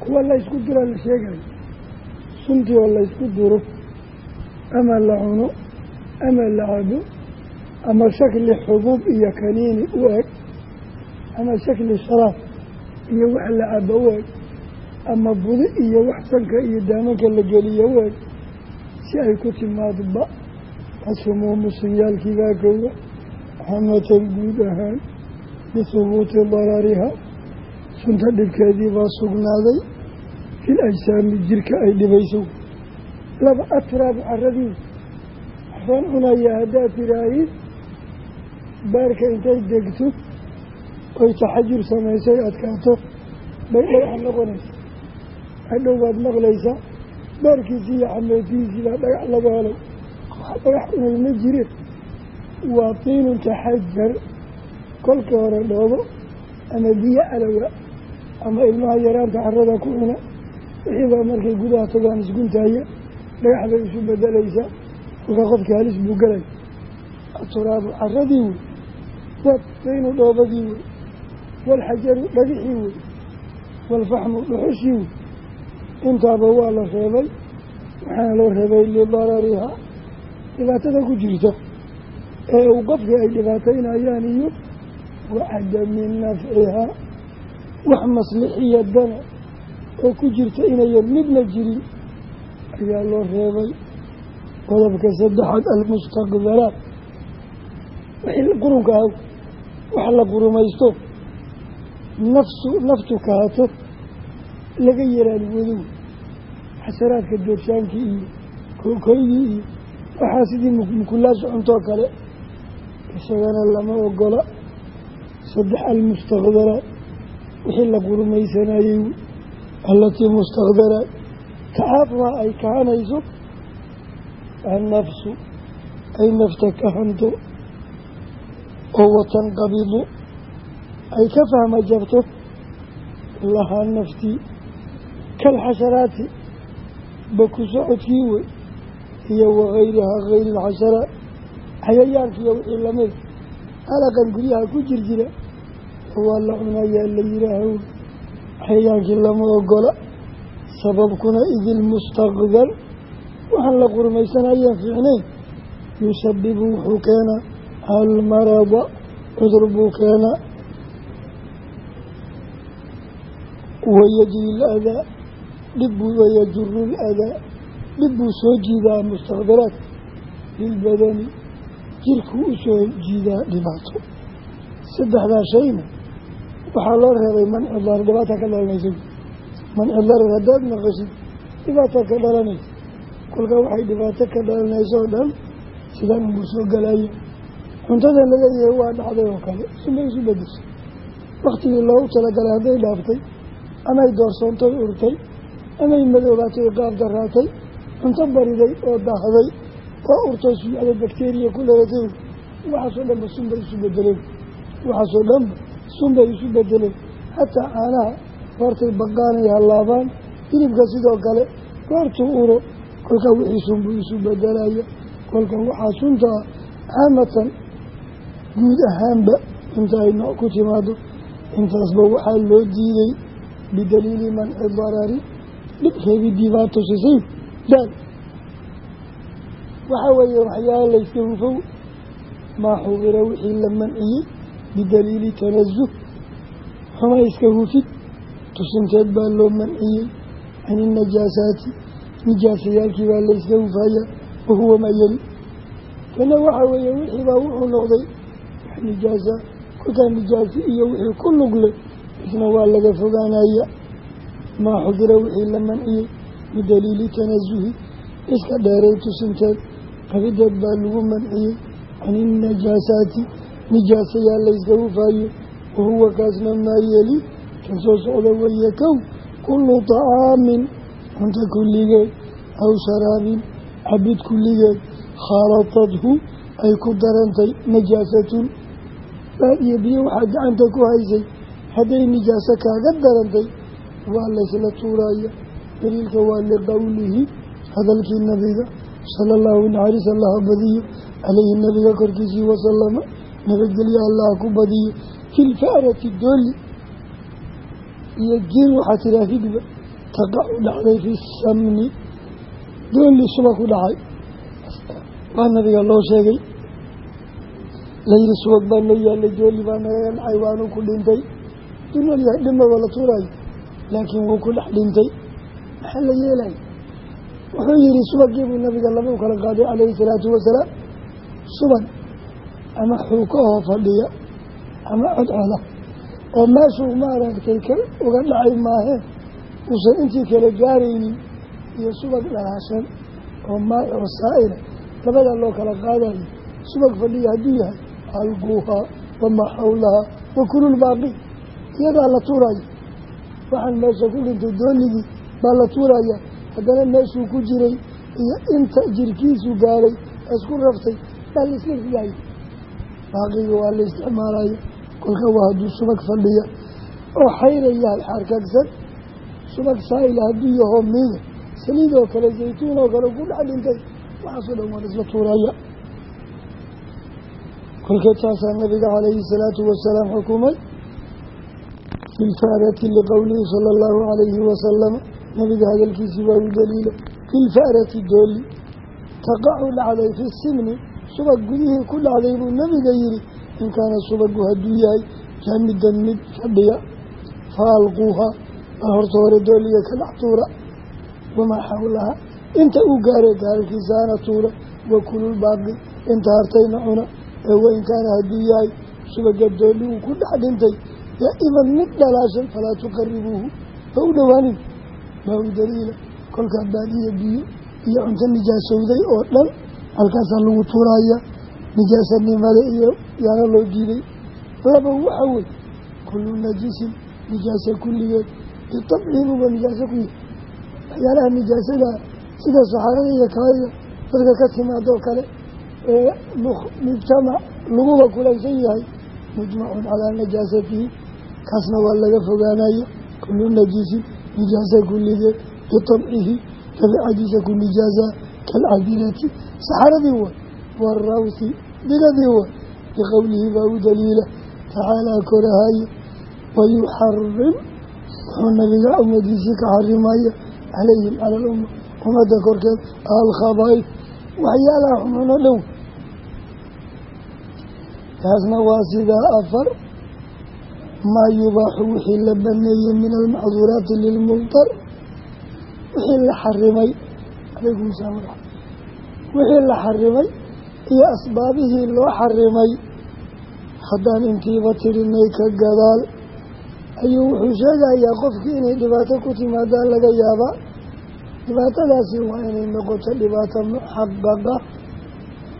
kuwa laysku dura la sheegayo. Suntii oo laysku duro ama la cuno ama la cabo ama shakli xubuub iyo kaniini u eg ama shakli sharaab iyo wax la cabo u eg ama budi iyo wax sanka iyo daamanka la geliyo eg si ay ku timaadba asumuumu sinyaalkiibaa kooga xamatan guud ahaan bihubuuti darariha sunta dhibkeedii baa sugnaaday fil ajsaami jirka ay dhibayso. Laba atraabu caradii waxbaan cunaya haddaad tiraahid baarka intay degto oy taxajur samaysay adkaato bay dhagax noqonaysa hadhow baad maqlaysaa baarkiisii iyo xameetihiisii baa dhagax laga helay dhagax cunay ma jire waa tiinun taxajar. Kolka hore dhoobo ama biyo alawa ama ilmaha yaraanta carada ku cuna. Wixii baa markay gudaha tagaan isguntaaya dhagax bay isu bedelaysaa kolkaa qofkii halis buu gelay aturaabu caradii wey. Watiinu dhoobadii wey. Waalxajaru dhagixii wey. Waalfaxmu dhuxushii wey intaaba waa la reebay waxaana loo reebay lidarariha dhibaatada ku jirta ee uu qofkii ay dhibaataynayaan iyo wa cadami nafcihaa wax maslixiya dana oo ku jirta inayan midna jirin ayaa loo reebay qodobka saddexaad almustaqbalaat. Wixii qurunka ahaw wax la qurumaysto nafsu naftu kahato laga yaraan wadow xasaraadka doorsaankii iyo kookoydii iyo waxaa sidii mukulaas cuntoo kale isagana lama ogola. Saddex almustaqdaraat wixii la qurumaysanayey allatii mustaqdaraat kacaafmaa ay kahanayso annafsu ay nafta kahanto oo watanqabidu ay ka fahma jabto lahaa naftii kalxasharaati baku socodkii wey iyo wagayrihaa gayri alxasharaat cayayaankiiyo wixii la mid alaqan guryaha ku jir jira waa la cunayaa la yihaaho cayayaankii lama ogola sababkuna idilmustaqdar waxaan la qurmaysanayeen fiicnayn yusabibu wuxuu keenaa almarada cudur buu keenaa wayajri ladaa dhibbuu wayajuru ladaa dhib buu soo jiidaa mustaqdaraadka lilbadani jirkuu u soo jiidaa dhibaato. Saddexdaa shayna waxaa loo reebay manci darar dhibaata ka dhalanaysa manci darar haddaad maqashid dhibaata ka dhalanaysa kolkaa waxay dhibaato ka dhalanaysa oo dhan sidaan unbuu soo galaaye cuntadan la leeyahay waa dhacday oo kale sunbay isu bedeshay waktigii loogu talagalay hadday dhaaftay amay doorsoontay urtay amay madoobaatay qaab daraatay cunto bariday oo daahday oo urtay suyacda bakteriya ku dhalatay waxaasoo dhanba sunbay isu bedeleen waxaasoo dhanba sunbay isu bedeleen xataa caanaha goortay baqaanay hallaabaan hilibka sidoo kale goortuu uro kolka wixii sunbuu isu bedelaya kolka waxaa suntaa caamatan guud ahaanba inta ay nooc ku timaado intaasba waxaa loo diiday bidaliili manci darari dhib baa tusisay daal waxaa weeye waxyaala layska hufow maa xudira wixii la manciyey bidaliili tanasuh xuma iska hufid tusinteed baa loo manciyey can inajaasaati nijaasayaalkii baa layska hufaya wahuwa maa yeli. Kana waxaa weeye wixii baa wuxuu noqday wax nijaasa. Kolkaa nijaasi iyo wixii ku lugle isna waa laga fogaanaya maa xudira wixii la manciyey bidaliili tanasuhi iska dheeray tusinteed qabideed baa lagu manciyey can innajaasaati nijaasayaa layska hufaayo wahuwa kaasna maa yeli kan soo socda weeye kow kullu طacaamin cunta kulligeed aw sharaabin cabid kulligeed khaalatadhu ay ku darantay najaasatun baad iyo biyo waxaa gacanta ku haysay hadday nijaaso kaaga darantay waa laysla tuuraya. Daliilka waa liqowlihi hadalkii nabiga sala allahu naxariis allaha badiyo. Caleyhi nabiga korkiisii wasalama nabadgelyo allaha ku badiyo. Filfaarati dooli iyo jiir waxaa tiraa higba taqacu dhacday fi samni. Doolli suba ku dhacay. Waa nabiga loo sheegay. Layidhi subag baa noo yaallay doolli baa nagaga dhacay waanuu ku dhintay. Dunool yahay dhimagoo la tuuraayo laakiin wuu ku dhex dhintay. Maxaa la yeelay? Wuxuu yihi subagiibuu nabiga laba u kala qaaday calayhi salaatu wasalaam subag ama xuukahoo fadhiya ama codcoda oo meeshuu maaragtay ka uga dhacay maaheen uusan intii kala gaaraynin. Iyo subag dhalaashan oo maac oo saa'ila labadaa loo kala qaadayo subag fadhiya hadduu yahay alquuhaa wamaa xawlahaa wa iyadaa la tuuraya waxaan meesha ku dhintay doonigii baa la tuuraya. Haddana meeshuu ku jiray iyo inta jirkiisu gaaray isku raftay baa la isla ridaaya baaqiga waa la isticmaalaya kolka waa hadduu subag fadhiya. Oo xayrayahay xaarkagsan subag saa'ila hadduu yaho miida saliid oo kale zaytuun oo kale ku dhex dhintay waxaasoo dhan waa la isla tuuraya. Kolka taasaa nabiga calayhi salaatu wasalaam xukumay fi lfaarati liqowlihi sala allahu calayhi wasalama nabiga hadalkiisii waa u daliila fi lfaarati dooli taqacu dhacday fi simni subag gudihii ku dhacday buu nabiga yihi in kaana subagu hadduu yahay jaamidan mid fadhiya fa alquuha bal horta hore dooliga ka dhex tuura wamaa xawlaha inta uu gaare gaarkiisaana tuura wa kululbaaqi inta hartayna cuna ee wain kaana hadduu yahay subaga dooli uu ku dhex dhintay daa'iman mid dhalaashan falaa tuqaribuuhu ha u dhowaanin maa u daliila kolkaa baadiya biyo iyo cunto nijaasowday oo dhan halkaasaa lagu tuuraya nijaasanimada iyo yaana loo diiday laba waxa wey kullu najisin nijaasa kulligeed bitabciibuba nijaaso ku yahy waxyaalaha nijaasada sida saxaarada iyo kaadida dadka ka timaadoo kale ee mujtamac laguba kulansan yahay mujmacun calaa najaasatihi kaasna waa laga fogaanaya kullu najisin nijaasa kulligeed bitabcihi dabiicadiisa ku nijaasa kaalcadilati saxaradii way waarawsi digadii way biqowlihi baa u daliila tacaalaa korahaye wayuxarim wuxuu nabiga ummadiisii ka xarimaya calayhim cala alumma ummadda korkeed alkhabaaid waxyaalaha xumuno dhow taasna waa sidaa afar maa yubaaxu wixii la baneeyey min almacduuraati lilmubtar wixii la xarimay calaykum salaam wixii la xarimay iyo asbaabihii loo xarimay haddaan intiiba tirinay ka gadaal. Ayuu wuxuu sheegayaa qofkii inay dhibaato ku timaadaa laga yaabaa. Dhibaatadaasi waa inay noqoto dhibaato muxaqaqa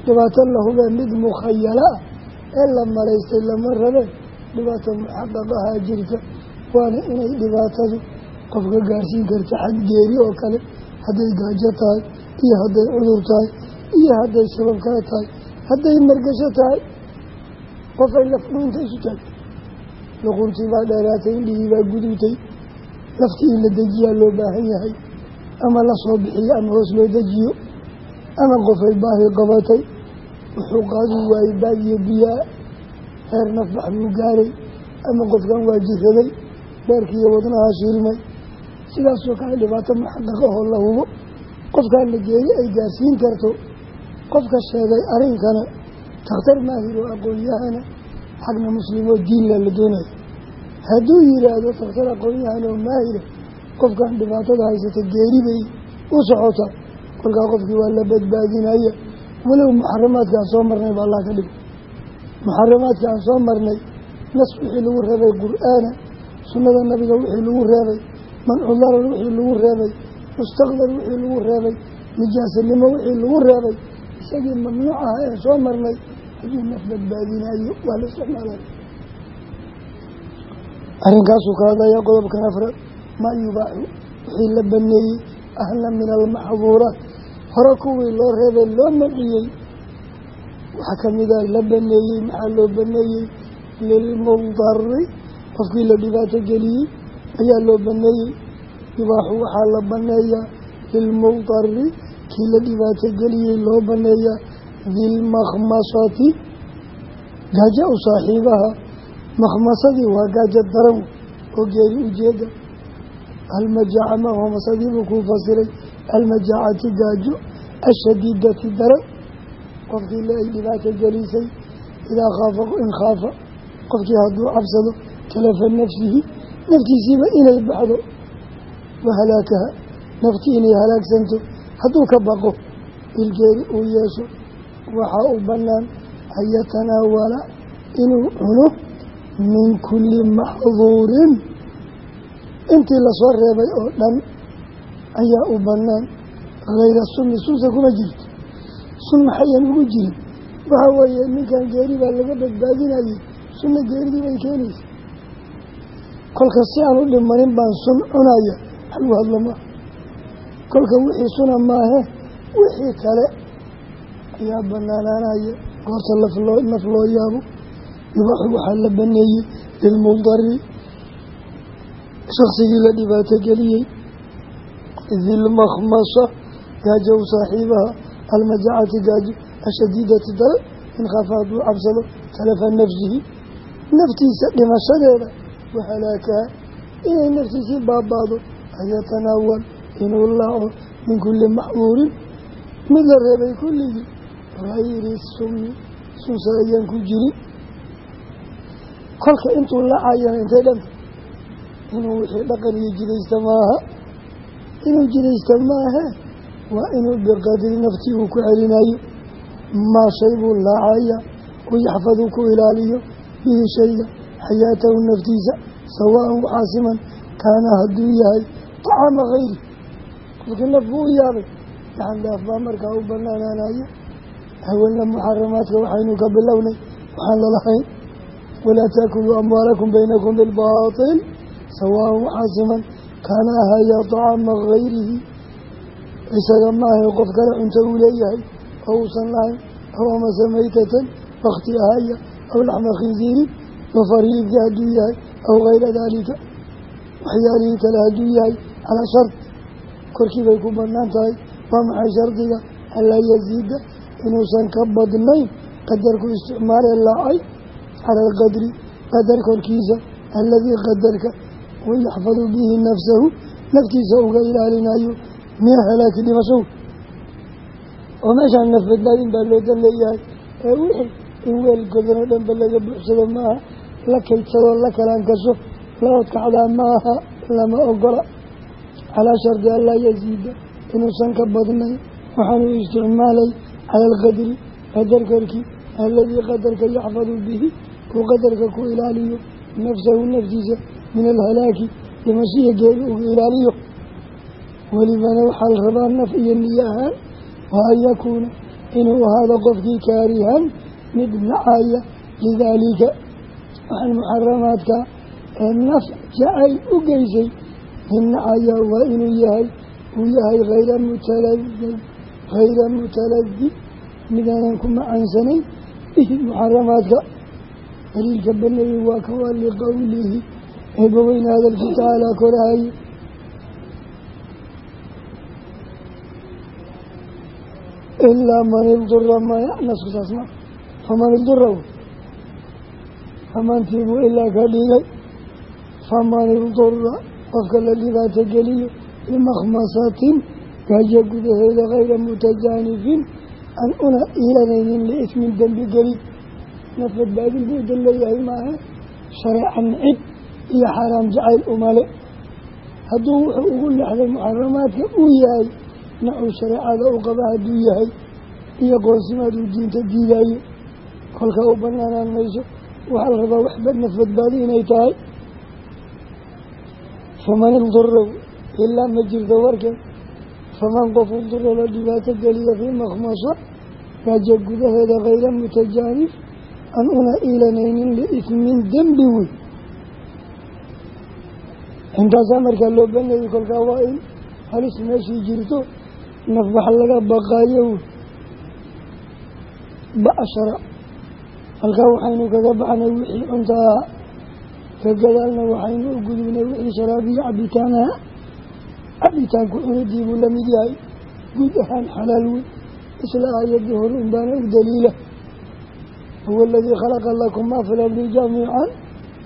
dhibaato la mid mukhayala ah ee la malaystay lama rabeen dhibaato muxaqaqahaa jirta waana inay dhibaatadu qofka gaarsiin karta xag geeri oo kale. Hadday gaajo tahay iyo hadday cudur tahay iyo hadday sabab kale tahay hadday margasho tahay qofay lafdhuunta isu taagtay luquntii baa dheeraatay indhihii baa gudubtay laftii in la dejiyaa loo baahan yahay ama la soo bixiyo ama hoos loo dejiyo ama qofay baahi qabatay wuxuu qaaduu waayey baadiyo biyaa heer nafbax buu gaaray ama qofkan waa jiraday beerkiiyo wadnaha shiilmay. Sidaasoo kale dhibaato muxaqaqahoo la hubo. Qofkaan la geeyo ay gaarsiin karto. Qofka sheegay arrinkana takhtar maahir oo aqoon-yahana xagna muslimoo diinla la doonaya hadduu yidhaahdo takhtar aqoon-yahan oo maahira qofkan dhibaatada haysata geeri bay u socotaa. Kolkaa qofkii waa la badbaadinaya. Walow muxaramaadka aan soo marnay ba allah ka dhigo muxaramaadka aan soo marnay nas wixii lagu reebay qur'aana sunnada nabiga wixii lagu reebay mancudarar wixii lagu reebay mustaqdar wixii lagu reebay nijaasanimo wixii lagu reebay isagii mamnuuc aha ee soo marnay hadduu naf badbaadinayo waa la isticmaalay. Arrinkaasuu ka hadlaya qodobkan afraad maa yubaaxu wixii la baneeyey ahla min almaxduuraat hore kuwii loo reebay loo manciyey waxaa kamida la baneeyey maxaa loo baneeyey? Lilmudari qofkii la dhibaato geliyey ayaa loo baneeyey. Yubaaxu waxaa la baneeyaa lilmudari kii la dhibaato geliyey loo baneeyaa dilmakhmasati gaajo u saaxiibaha. Makhmasadii waa gaajo daran oo geeri ujeeda almajaaca maahu masadiibuu kuu fasiray. Almajaacati gaajo ashadiidati daran qofkii le ay dhibaato gelisay idaa khaafa in khaafa qofkii hadduu cabsado talafa nafsihi naftiisiiba inay baxdo wa halaakaha naftii inay halaagsanto hadduu ka baqo ilgeeri uu yeesho waxaa u bannaan an yatanaawala inuu cuno min kulli maxduurin. Intii la soo reebay oo dhan ayaa u bannaan hayra sunni sunsa kuma jirto sun maxayan ugu jirin waxa weeye ninkan geeri baa laga badbaadinayay sunna geeridii bay keenaysa. Kolka si aan u dhimanin baan sun cunaya halgu hadlo maaha kolka wixii suna maahe wixii kale ayaa banaanaanaya. Goorta naf loo yaabo yubaxu waxaa la baneeyey lilmudari shaksigii la dhibaato geliyey. Dilmakhmasa gaajo u saaxiibaha almajacati gaajo ashadiidati dare in khaafa hadduu cabsado talafa nafsihi naftiisa dhimashadeeda waxalaakaha inay naftiisii baabaado an yatanaawal inuu laaco min kulli maxduurin mid la reebay kulligii hayri sumi sunsa ayaan ku jirin kolka intuu laacayana intay dhanta inuu wixii dhaqan iyo jiraysta maaha inuu jiraysta maahe waa inuu biqadri naftii uu ku celinayo maa shay buu laacaya u yaxfaduu ku ilaaliyo bihi shayga xayaatahu naftiisa sawaan waxaa siman kaana hadduu yahay tacaama hayri qofkii naf buu u yaabay gacan dhaaf baa markaa u banaanaanaya haweenna muxaramaadka waxaynu ka bilownay waxaan lalahayn walaa taakuluu amwaalakum baynakum bilbaatil sawaan waxaa siman kaana ahaya tacaama hayrihi isaga maahay qof kale cunto uu leeyahay oo uusan lahayn aw amase maytatan bakti ahaya aw laxma khinsiirin dofariibka hadduu yahay aw kayra daalika waxyaalihii kale hadduu yahay calaa shard korkii bay ku bannaan tahay waa maxay shardiga? Alaa yasiida inuusan ka badnayn qadarku isticmaalee laacay cala alqadri qadar korkiisa alladii qadarka wayaxfadu bihi nafsahu naftiisa uga ilaalinayo min halaaki dhimashow oo meeshaan naf badbaadin baa loo dan leeyahay ee wixii in weel godan oo dhanba laga buuxsado maaha la kaydsadoo la kalaankaso la odkacdaa maaha lama ogola. Calaa shardi an laa yasiida inuusan ka badnayn waxaanuu isticmaalay cala alqadri qadar korkii alladii qadarka yaxfadu bihi uu qadarka ku ilaaliyo nafsahu naftiisa min alhalaaki dhimashiya geeri uga ilaaliyo welibana waxaa la rabaa naf iyo niyo ahaan waa an yakuuna inuu ahaado qofkii kaarihan mid nacaya. Lidaalika waxaan muxaramaadka ee naf jacayl u geysay mid nacaya waa inuu yahay uu yahay hayra mutaladi hayra mutaladi midaanan ku macaansanayn bihi muxaramaadka daliilka baneeyey waa kawaa liqowlihi eebbaweyne hadalkii tacaalaa korahaye ilaa man idura maya nasku saas ma faman idura famantiibuu ilaa ka dhigay faman idura qofka la dhibaato geliyo bimakhmasatin gaajo gudaheeda kayra mutajaanifin aan una iilanaynin liismin dembi gelin naf badbaadin buu dan leeyahay maaha shareecan cid iyo xaaraam jacayl umale hadduu wuxuu ugu lexday muxaramaadka uu yahay nacuu shareecada u qaba hadduu yahay iyo qoonsimaad uu diinta diidaayo. Kolkaa u banaanaan mayso waxaa la rabaa waxba naf badbaadi inay tahay. Faman ildurow ilaa ma jirto warkeed faman qof ilduro la dhibaato geliya fii makhmasa gaajo gudaheeda kayra mutajaanif aan una iilanaynin liismin dembi wey intaasaa markaa loo baneeyey kolkaa waa in halis meeshii jirto naf wax laga baqaayo? Bashara halkaa waxaynu kaga baxnay wixii cunta ahaa ka gadaalna waxaynu u gudubnay wixii sharaabiyo cabitaanaha cabitaanku cunidii buu la mid yahay. Guud ahaan xalaal wey isla aayadii hore un baana u daliila. Huwa aladii khalaqa lakum maa fi lardi jamiican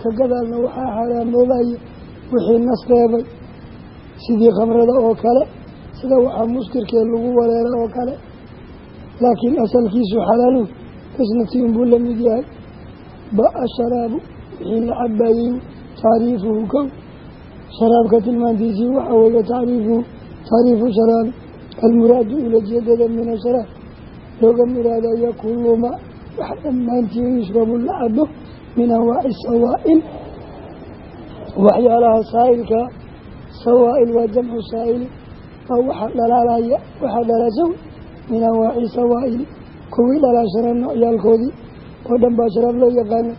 ka gadaalna waxaa xaraamoobaye wixii nas sidii khamrada oo kale sida waxaa muskirkee lagu wareera oo kale laakiin asalkiisu xalaalu kasnati unbuu la mid yahay. Ba'a sharaabu wixii la cabaayey tacriifuhu kow sharaabka tilmaantiisii waxaa weeye tacriifuhu tacriifu sharaabi almuraadu ulajeedada min asharaab looga muraadaya kuluma wax dhammaantii yushrabu la cabo min anwaaci sawaa'il. Waxyaalaha saa'ilkaa sawaa'il waa jamcu saa'ili waa waxa dhalaalaya waxaa dhalaashaw min anwaaci sawaa'ili kuwii dhalaashana noocyaalkoodii oo dhan baa sharaab loo yaqaana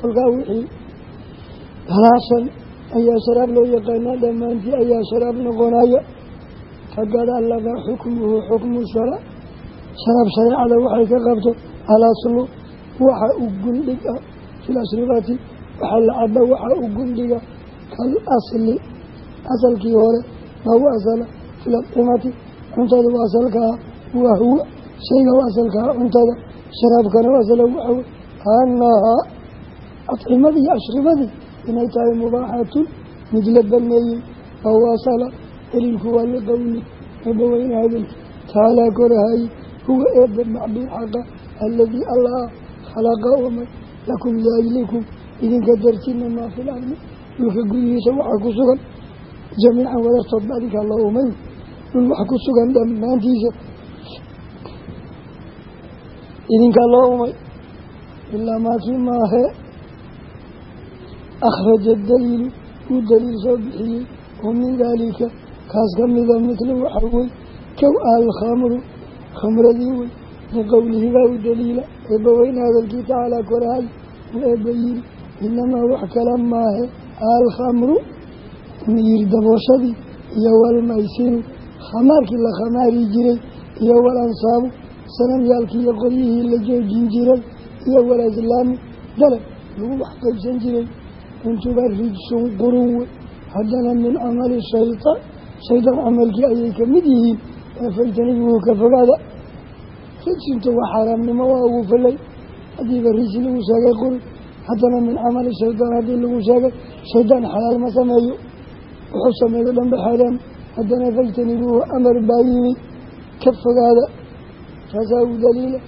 kolkaa wixii dhalaashan ayaa sharaab loo yaqaanaa dhammaantii ayaa sharaab noqonaya fagadaalaga xukmuhu xukmu sharaab sharaab shareecada waxay ka qabto alaslu waxa u gundhig ah fil ashribati waxaa la caba waxa u gundhiga kal asli asalkii hore maa u asala fil adcimati cuntada u asalkaa waa huwa shayga u asalkaa cuntada sharaabkana u asala waxawe annahaa adcimadii iyo ashribadii inay tahay mubaaxatun mid la baneeyey oo u asala daliilku waa liqowli eebbaweyne hadalki taalaa korahaye huwa eebbe macbuud xaqa aladii allah khalaqa umay lakum liajlikum idinka dartina maa fi lardi dhulka gudihiisa waxaa ku sugan. Jamiican wadartoodba adinkaa loo umay dhul wax ku sugan dhammaantiisa idinkaa loo umay. Ilaa maakii maahe. Akhraja daliilu uu daliil soo bixiyey. Oo min daalika kaas ka mida mitla waxaa wey kow alkhamru khamradii wey liqowlihi baa u daliila eebbaweyne hadalkii tacaalaa korahay uu eebba yiri inamaa wax kala maahe alkhamru miyir dabooshadii iyo walmaysiru khamaarkii la khamaari jiray iyo walansaabu sanamyaalkii iyo qoryihii la joojin jiray iyo walaslaamu dalab lagu wax qaybsan jiray. Intuba rijsun qurun wey haddana min camali shaydaan shaydaan camalkii ayay ka mid yihiin. Ee faytanibuu ka fogaada rijsintu waa xaaraamnimo waa ugu falay. Haddiiba rijsi lagu sheegay qurun haddana min camali shaydaan haddii lagu sheegay shaydaan xalaal ma sameeyo. Wuxuu sameeyo dhanba xaaraam haddana faytanibuuhu amar baa yimid ka fogaada taasaa u daliila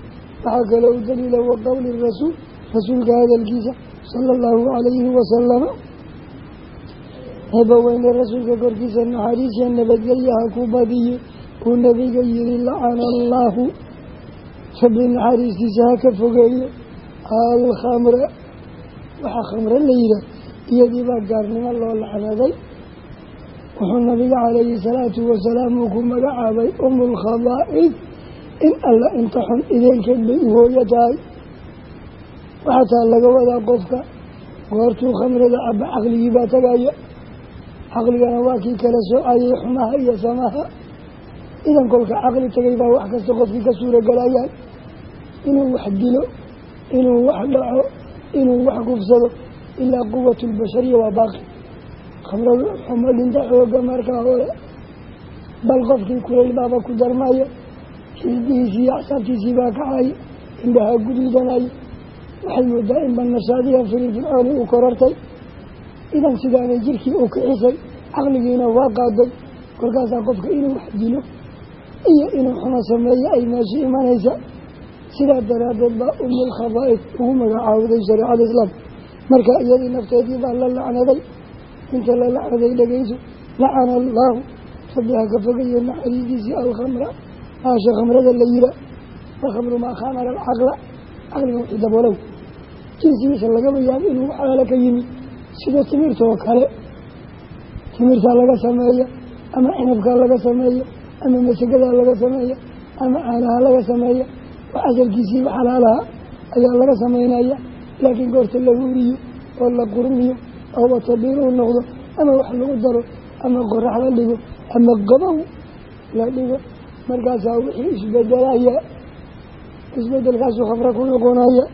waxaa kaloo u daliila wa qowli rasuul rasuulka hadalkiisa sala allahu calayhi wasalama eebbaweyne rasuulka korkiisa naxariisiya nabadgelyaha ku badiye uu nabiga yihi lacana allaahu rabbi naxariistiisa ha ka fogeeye alkhamra waxaa khamre la yihaah iyadiibaa gaarnimo loo lacnaday wuxuu nabiga calayhi salaatu wasalaam uu ku magacaabay umulkhabaa'id in alla inta xun ideenkeed bay u hooyo tahay. Waxaa taa laga wadaa qofka goortuu khamrada caba caqligii baa tagaya. Caqligana waa kii kala soocayay xumaha iyo samaha. Idan kolka caqli tagay baa wax kasta qofkii ka suuragalayaan inuu wax dilo inuu wax dhaco inuu wax kufsado ilaa quwatu lbashariya waa baaqi khamradu xumo dhinta xooga markaa hore bal qofkii kulayl baaba ku darmaya xisbihiisii iyo axsaabtiisii baa kacaya indhaha guduudanaya waxay moodaa in banashaadiha firilfircooni uu korortay idan sidaanay jirkii u kixisay caqligiina waa qaaday kolkaasaa qofka inuu wax dilo iyo inuu xumo sameeyo ay meesha imanaysa sidaa daraaddeed baa umul khabaa'id ugu magacaawday shareecada islaamka marka iyadii nafteedii baa la lacnaday inta la lacnaday dhegeyso lacana allaahu rabbi ha ka fogaye naxariistiisii alkhamra. Maasha khamrada la yihaa alkhamru maa khamara alcaqla. Caqliga wixii daboolow. Jinsigiisa lagaba yaabo inuu waxyaalo ka yimid sida timirta oo kale. Timirtaa laga sameeya ama cinabkaa laga sameeya ama masagadaa laga sameeya ama caanaha laga sameeya wax asalkiisiiba xalaalaha ayaa laga sameynaya. Laakiin goorta la huuriyo oo la qurmiyo oo watabiir uu noqdo ama wax lagu daro ama qorax la dhigo ama qabow la dhigo markaasaa wixii isbedelaya. Isbedelkaasuu khamro ku noqonaya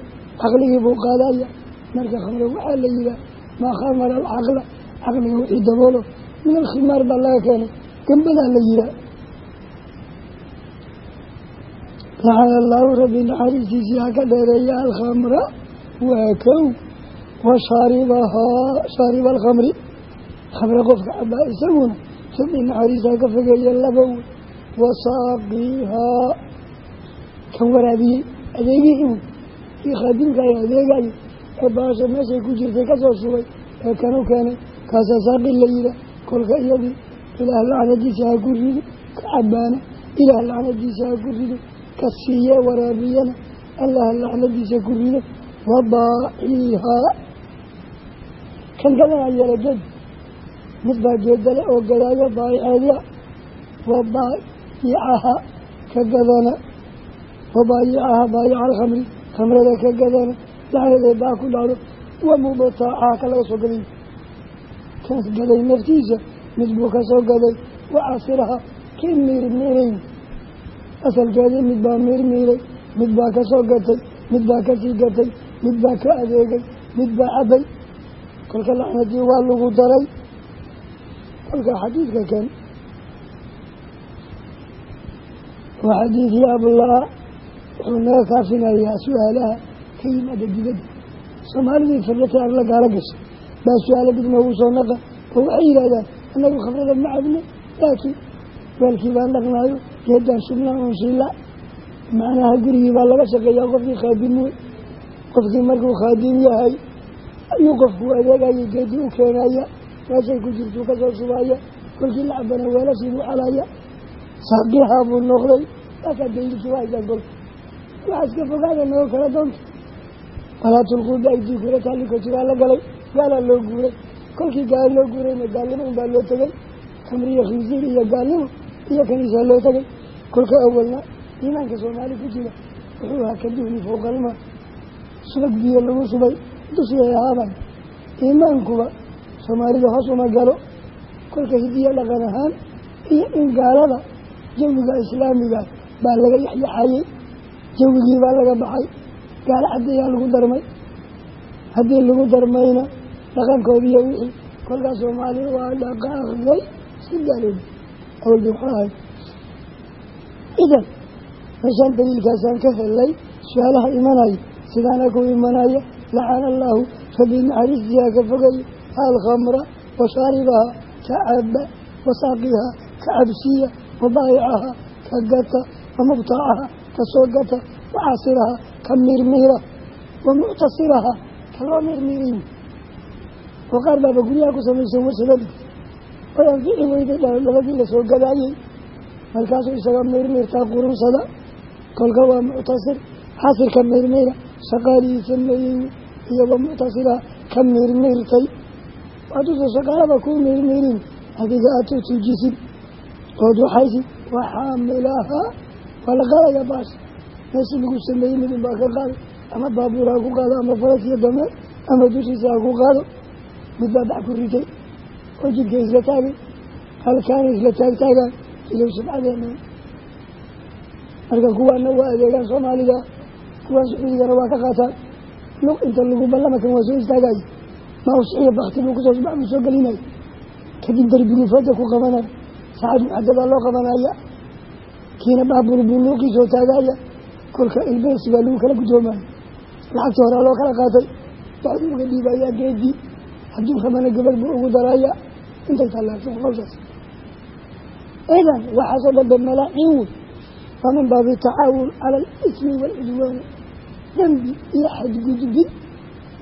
caqligii buu qaadaya. Marka khamro waxaa la yihaah maa khamara alcaqla caqliga wixii daboolo min alkhimaar baa laga keenay. Gambadaa la yihaah lacana allaahu rabbi naxariistiisii ha ka dheereeya alkhamra waa kow wa shaaribahaa shaariba alkhamri. Khamre qofka cabaa isaguna sabci naxariistaa ka fogeeya laba wey wasaaqiihaa kan waraabiyey adeegihii kii khaadimka ay adeegayo ee baasha meeshay ku jirtay ka soo shubay ee kanu keenay kaasaa saaqi la yihaa kolka iyadii ilaah lacnadiisa ha ku rido ka cabaana ilaah lacnadiisa ha ku rido ka siiye waraabiyana allah lacnadiisa ku rido wabaaciihaa kan gadanaa yeela geed mid baa geedale oo gadaayo baayiceedya wabaayicaha ka gadana. Wabaayicaha baayica alkhamri khamrada ka gadana. Lacnadeed baa ku dhacdo wamubtaacaha ka laga soo gaday kaas gaday naftiisa. Mid buu ka soo gaday. Wacasiraha kii miirmiirayn asalkeedii mid baa miirmiiray mid baa ka soo gatay. Mid baa ka sii gatay. Mid baa ka adeegay. Mid baa cabay kolka lacnadii waa lagu daray. Kolka xadiidka kan. Waa xadiid yaabulaa wuxuu naga kaafinayaa su'aalaha ka yimaada dibadda soomaalidii firlatay arla gaala gashay. Baa su'aalo dib noogu soo naqa. Oo waxay yidhahdaan annagu khamrada ma cabno laakiin weelkii baan dhaqnaayo geedaan shubnaa oon shiila macnaha gurigii baa laga shaqeeyaa qofkii khaadim wey qofkii markuu khaadim yahay ayuu qofku adeegaya geedii u keenaya meeshay ku jirtuu ka soo shubaya kolkii la cabana weelashii buu calaya saaqiixaa buu noqday waakaa daylisu haysaan kolka. Waxaa iska fogaada noo kala doonta. Walaa tulquu biaydiikum ila taalika jiraa la galay gaalaa loo guuray. Kolkii gaal loo guurayna gaalnimo unbaa loo tegay kamriyo khinsiir iyo gaalnimo iyo kaniisaa loo tegay kolka awalna iimaanka soomaali ku jira wuxuu ahaa ka duhni fowqalma subag biyo lagu subay dushiay ahaaban iimaankuba soomaalida hoos uma galo. Kolka hidiyo dhaqan ahaan iyo in gaalada jawiga islaamiga baa laga yaxyaxayey jawigii baa laga baxay gaalo caddeeyaa lagu darmay. Haddii lagu darmayna dhaqankoodiiyo wixii kolkaas soomaaliya waa dhaqaaqday si gaaloobi awalba waxaa ahay. Idan meeshaan daliilkaasaan ka helay su'aalaha imanaya sidaana ku imanaya lacana allaahu rabi naxariistiiha ka fogayo alkhamra wa shaaribaha ka caba wa saaqiha ka cabsiya wa baayicaha ka gata wa mubtaacaha ka soo gata wa caasiraha ka mirmiira wa muctasiraha ka loo mirmiirin oo qaar baaba guryaha ku samaysan warsadadi way anfici weyday la soo gadaayey markaasuu isaga mirmiirtaa qurunsada kolka waa muctasir xasirka mirmiira shaqaalihii sameeyey iyagoo muctasira ka miirmiirtay hadduusa shaqaalaba kuu miirmiirin adiga aad tutujisid ood waxaysid waa xaamilahaa waa la qaadaya baas. Meeshii lagu sameeyey mid unbaa ka qaado ama baabuur ha ku qaado ama faras iyo dameer ama dushiisa ha ku qaado. Mid baa bax ku ritay oo jidka isla taagay halkaana isla taagtaagaan ilow subcadeena marka kuwaana waa adeegaan soomaalida kuwaan sacuudigana waa ka qaataan luq inta lagu ballamakan waa soo istaagayo mausixiyo bakti buu ku soo subax buu soo gelinaya kadib darbiguu fooda ku qabanaya saacad muxadadaa loo qabanaya kiina baabur buu luuqii soo taagaya kolka ilbeesi baa lagu kala guddoomaya lacagta horaa loo kala qaatay waxdu uga dhiibayaa geedii hadduu rabana gabadh buu ugu daraya intay tallaabsan hawshaas idan waxaasoo dhan ba malaaciin wey waa min baabi tacaawun cala alismi waalcudwaani dembi iyo xadgudbid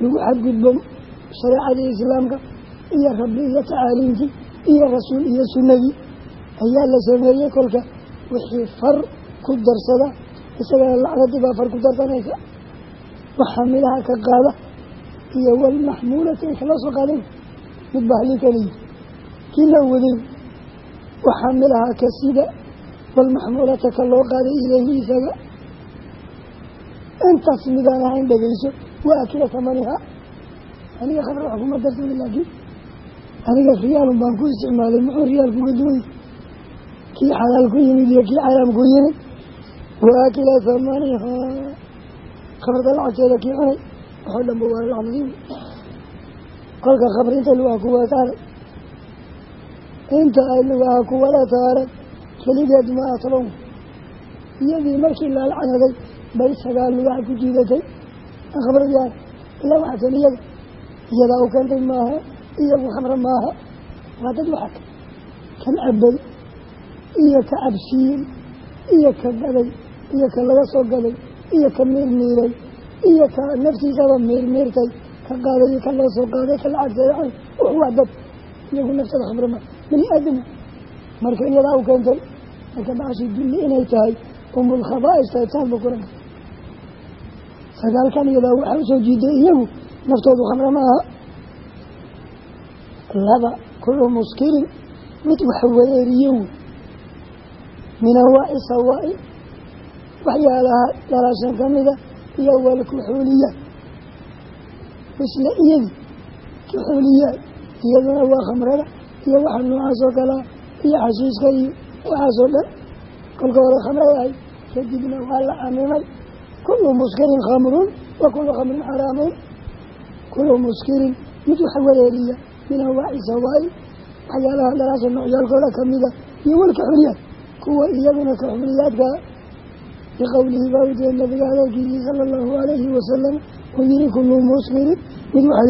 lagu xadgudbo shareecadii islaamka iyo rabbi iyo tacaaliimtii iyo rasuul iyo sunnadii. Ayaa la sameeyey kolka wixii far ku darsada isagana lacnadii baa far ku darsanaysa. Waxaa midhaha ka qaada iyo walmaxmuulati ay kala soo qaadayn mid baa halinkanayii kii la waday waxaa midhaha ka sida walmaxmuulata ka loo qaaday ilayhi intaas midaan ahayn dhegeyso waa akila tamaniha aniga khamr wax kuma darsana laakiin aniga riyaalun baan ku isticmaalay. Muxuu riyaal kuga duway kii xalaal ku yimid iyo kii xaraam ku yimid? Waa akila tamaniha khamrda lacagteeda kii cunay. Waxoo dhanba waa lacnadiin kolka khamr inta lugaha kuwa saaray inta ay lugaha kuwala saaray keligeed ma atlown iyadii markii laalacnaday bay sagaal lugaha ku jiidatay khamradii ilaa waxaa kan iyaga iyadaa u keentay maaha iyagu khamra maaha waa dad waxaa kan kan cabay iyo ka cabsiiyey iyo ka gaday iyo ka laga soo gaday iyo ka miirmiiray iyo ka naftiisaba miirmiirtay ka qaaday iyo ka loo soo qaaday ka lacagteecan wux waa dad iyagu naftada khamrama bani aadama marka iyadaa u keentay marka bacshi dulli inay tahay umulkhabaa'is tahay taanba kuranka sagaalkan iyadaa waxaa u soo jiiday iyagu naftoodu khamre ma aha. Laba kullu muskirin mid wax wereeriyo wey min awaaci sawaa'i waxyaalaha dhalaashan ka mida iyo walkuxuuliyaad isla iyadii kuxuuliyaad iyaduna waa khamrada iyo waxa noocaas oo kalea iyo xashiiska iyo waxaasoo dhan. Kolka hore khamray ahay kadibna waa la camimay kullu muskirin khamrun wa kullu khamrin xaraamun kullu muskirin mid wax wareeriya min awaaci sawaa'i waxyaalaha dhalaasha noocyaalkooda kamida iyo walka xuliyaad kuwa iyaguna ka xuliyaadka biqowlihi baa u dee nabiga hadalkiisii sala allahu alayhi wasalam uu yihi kullu muskirin mid wax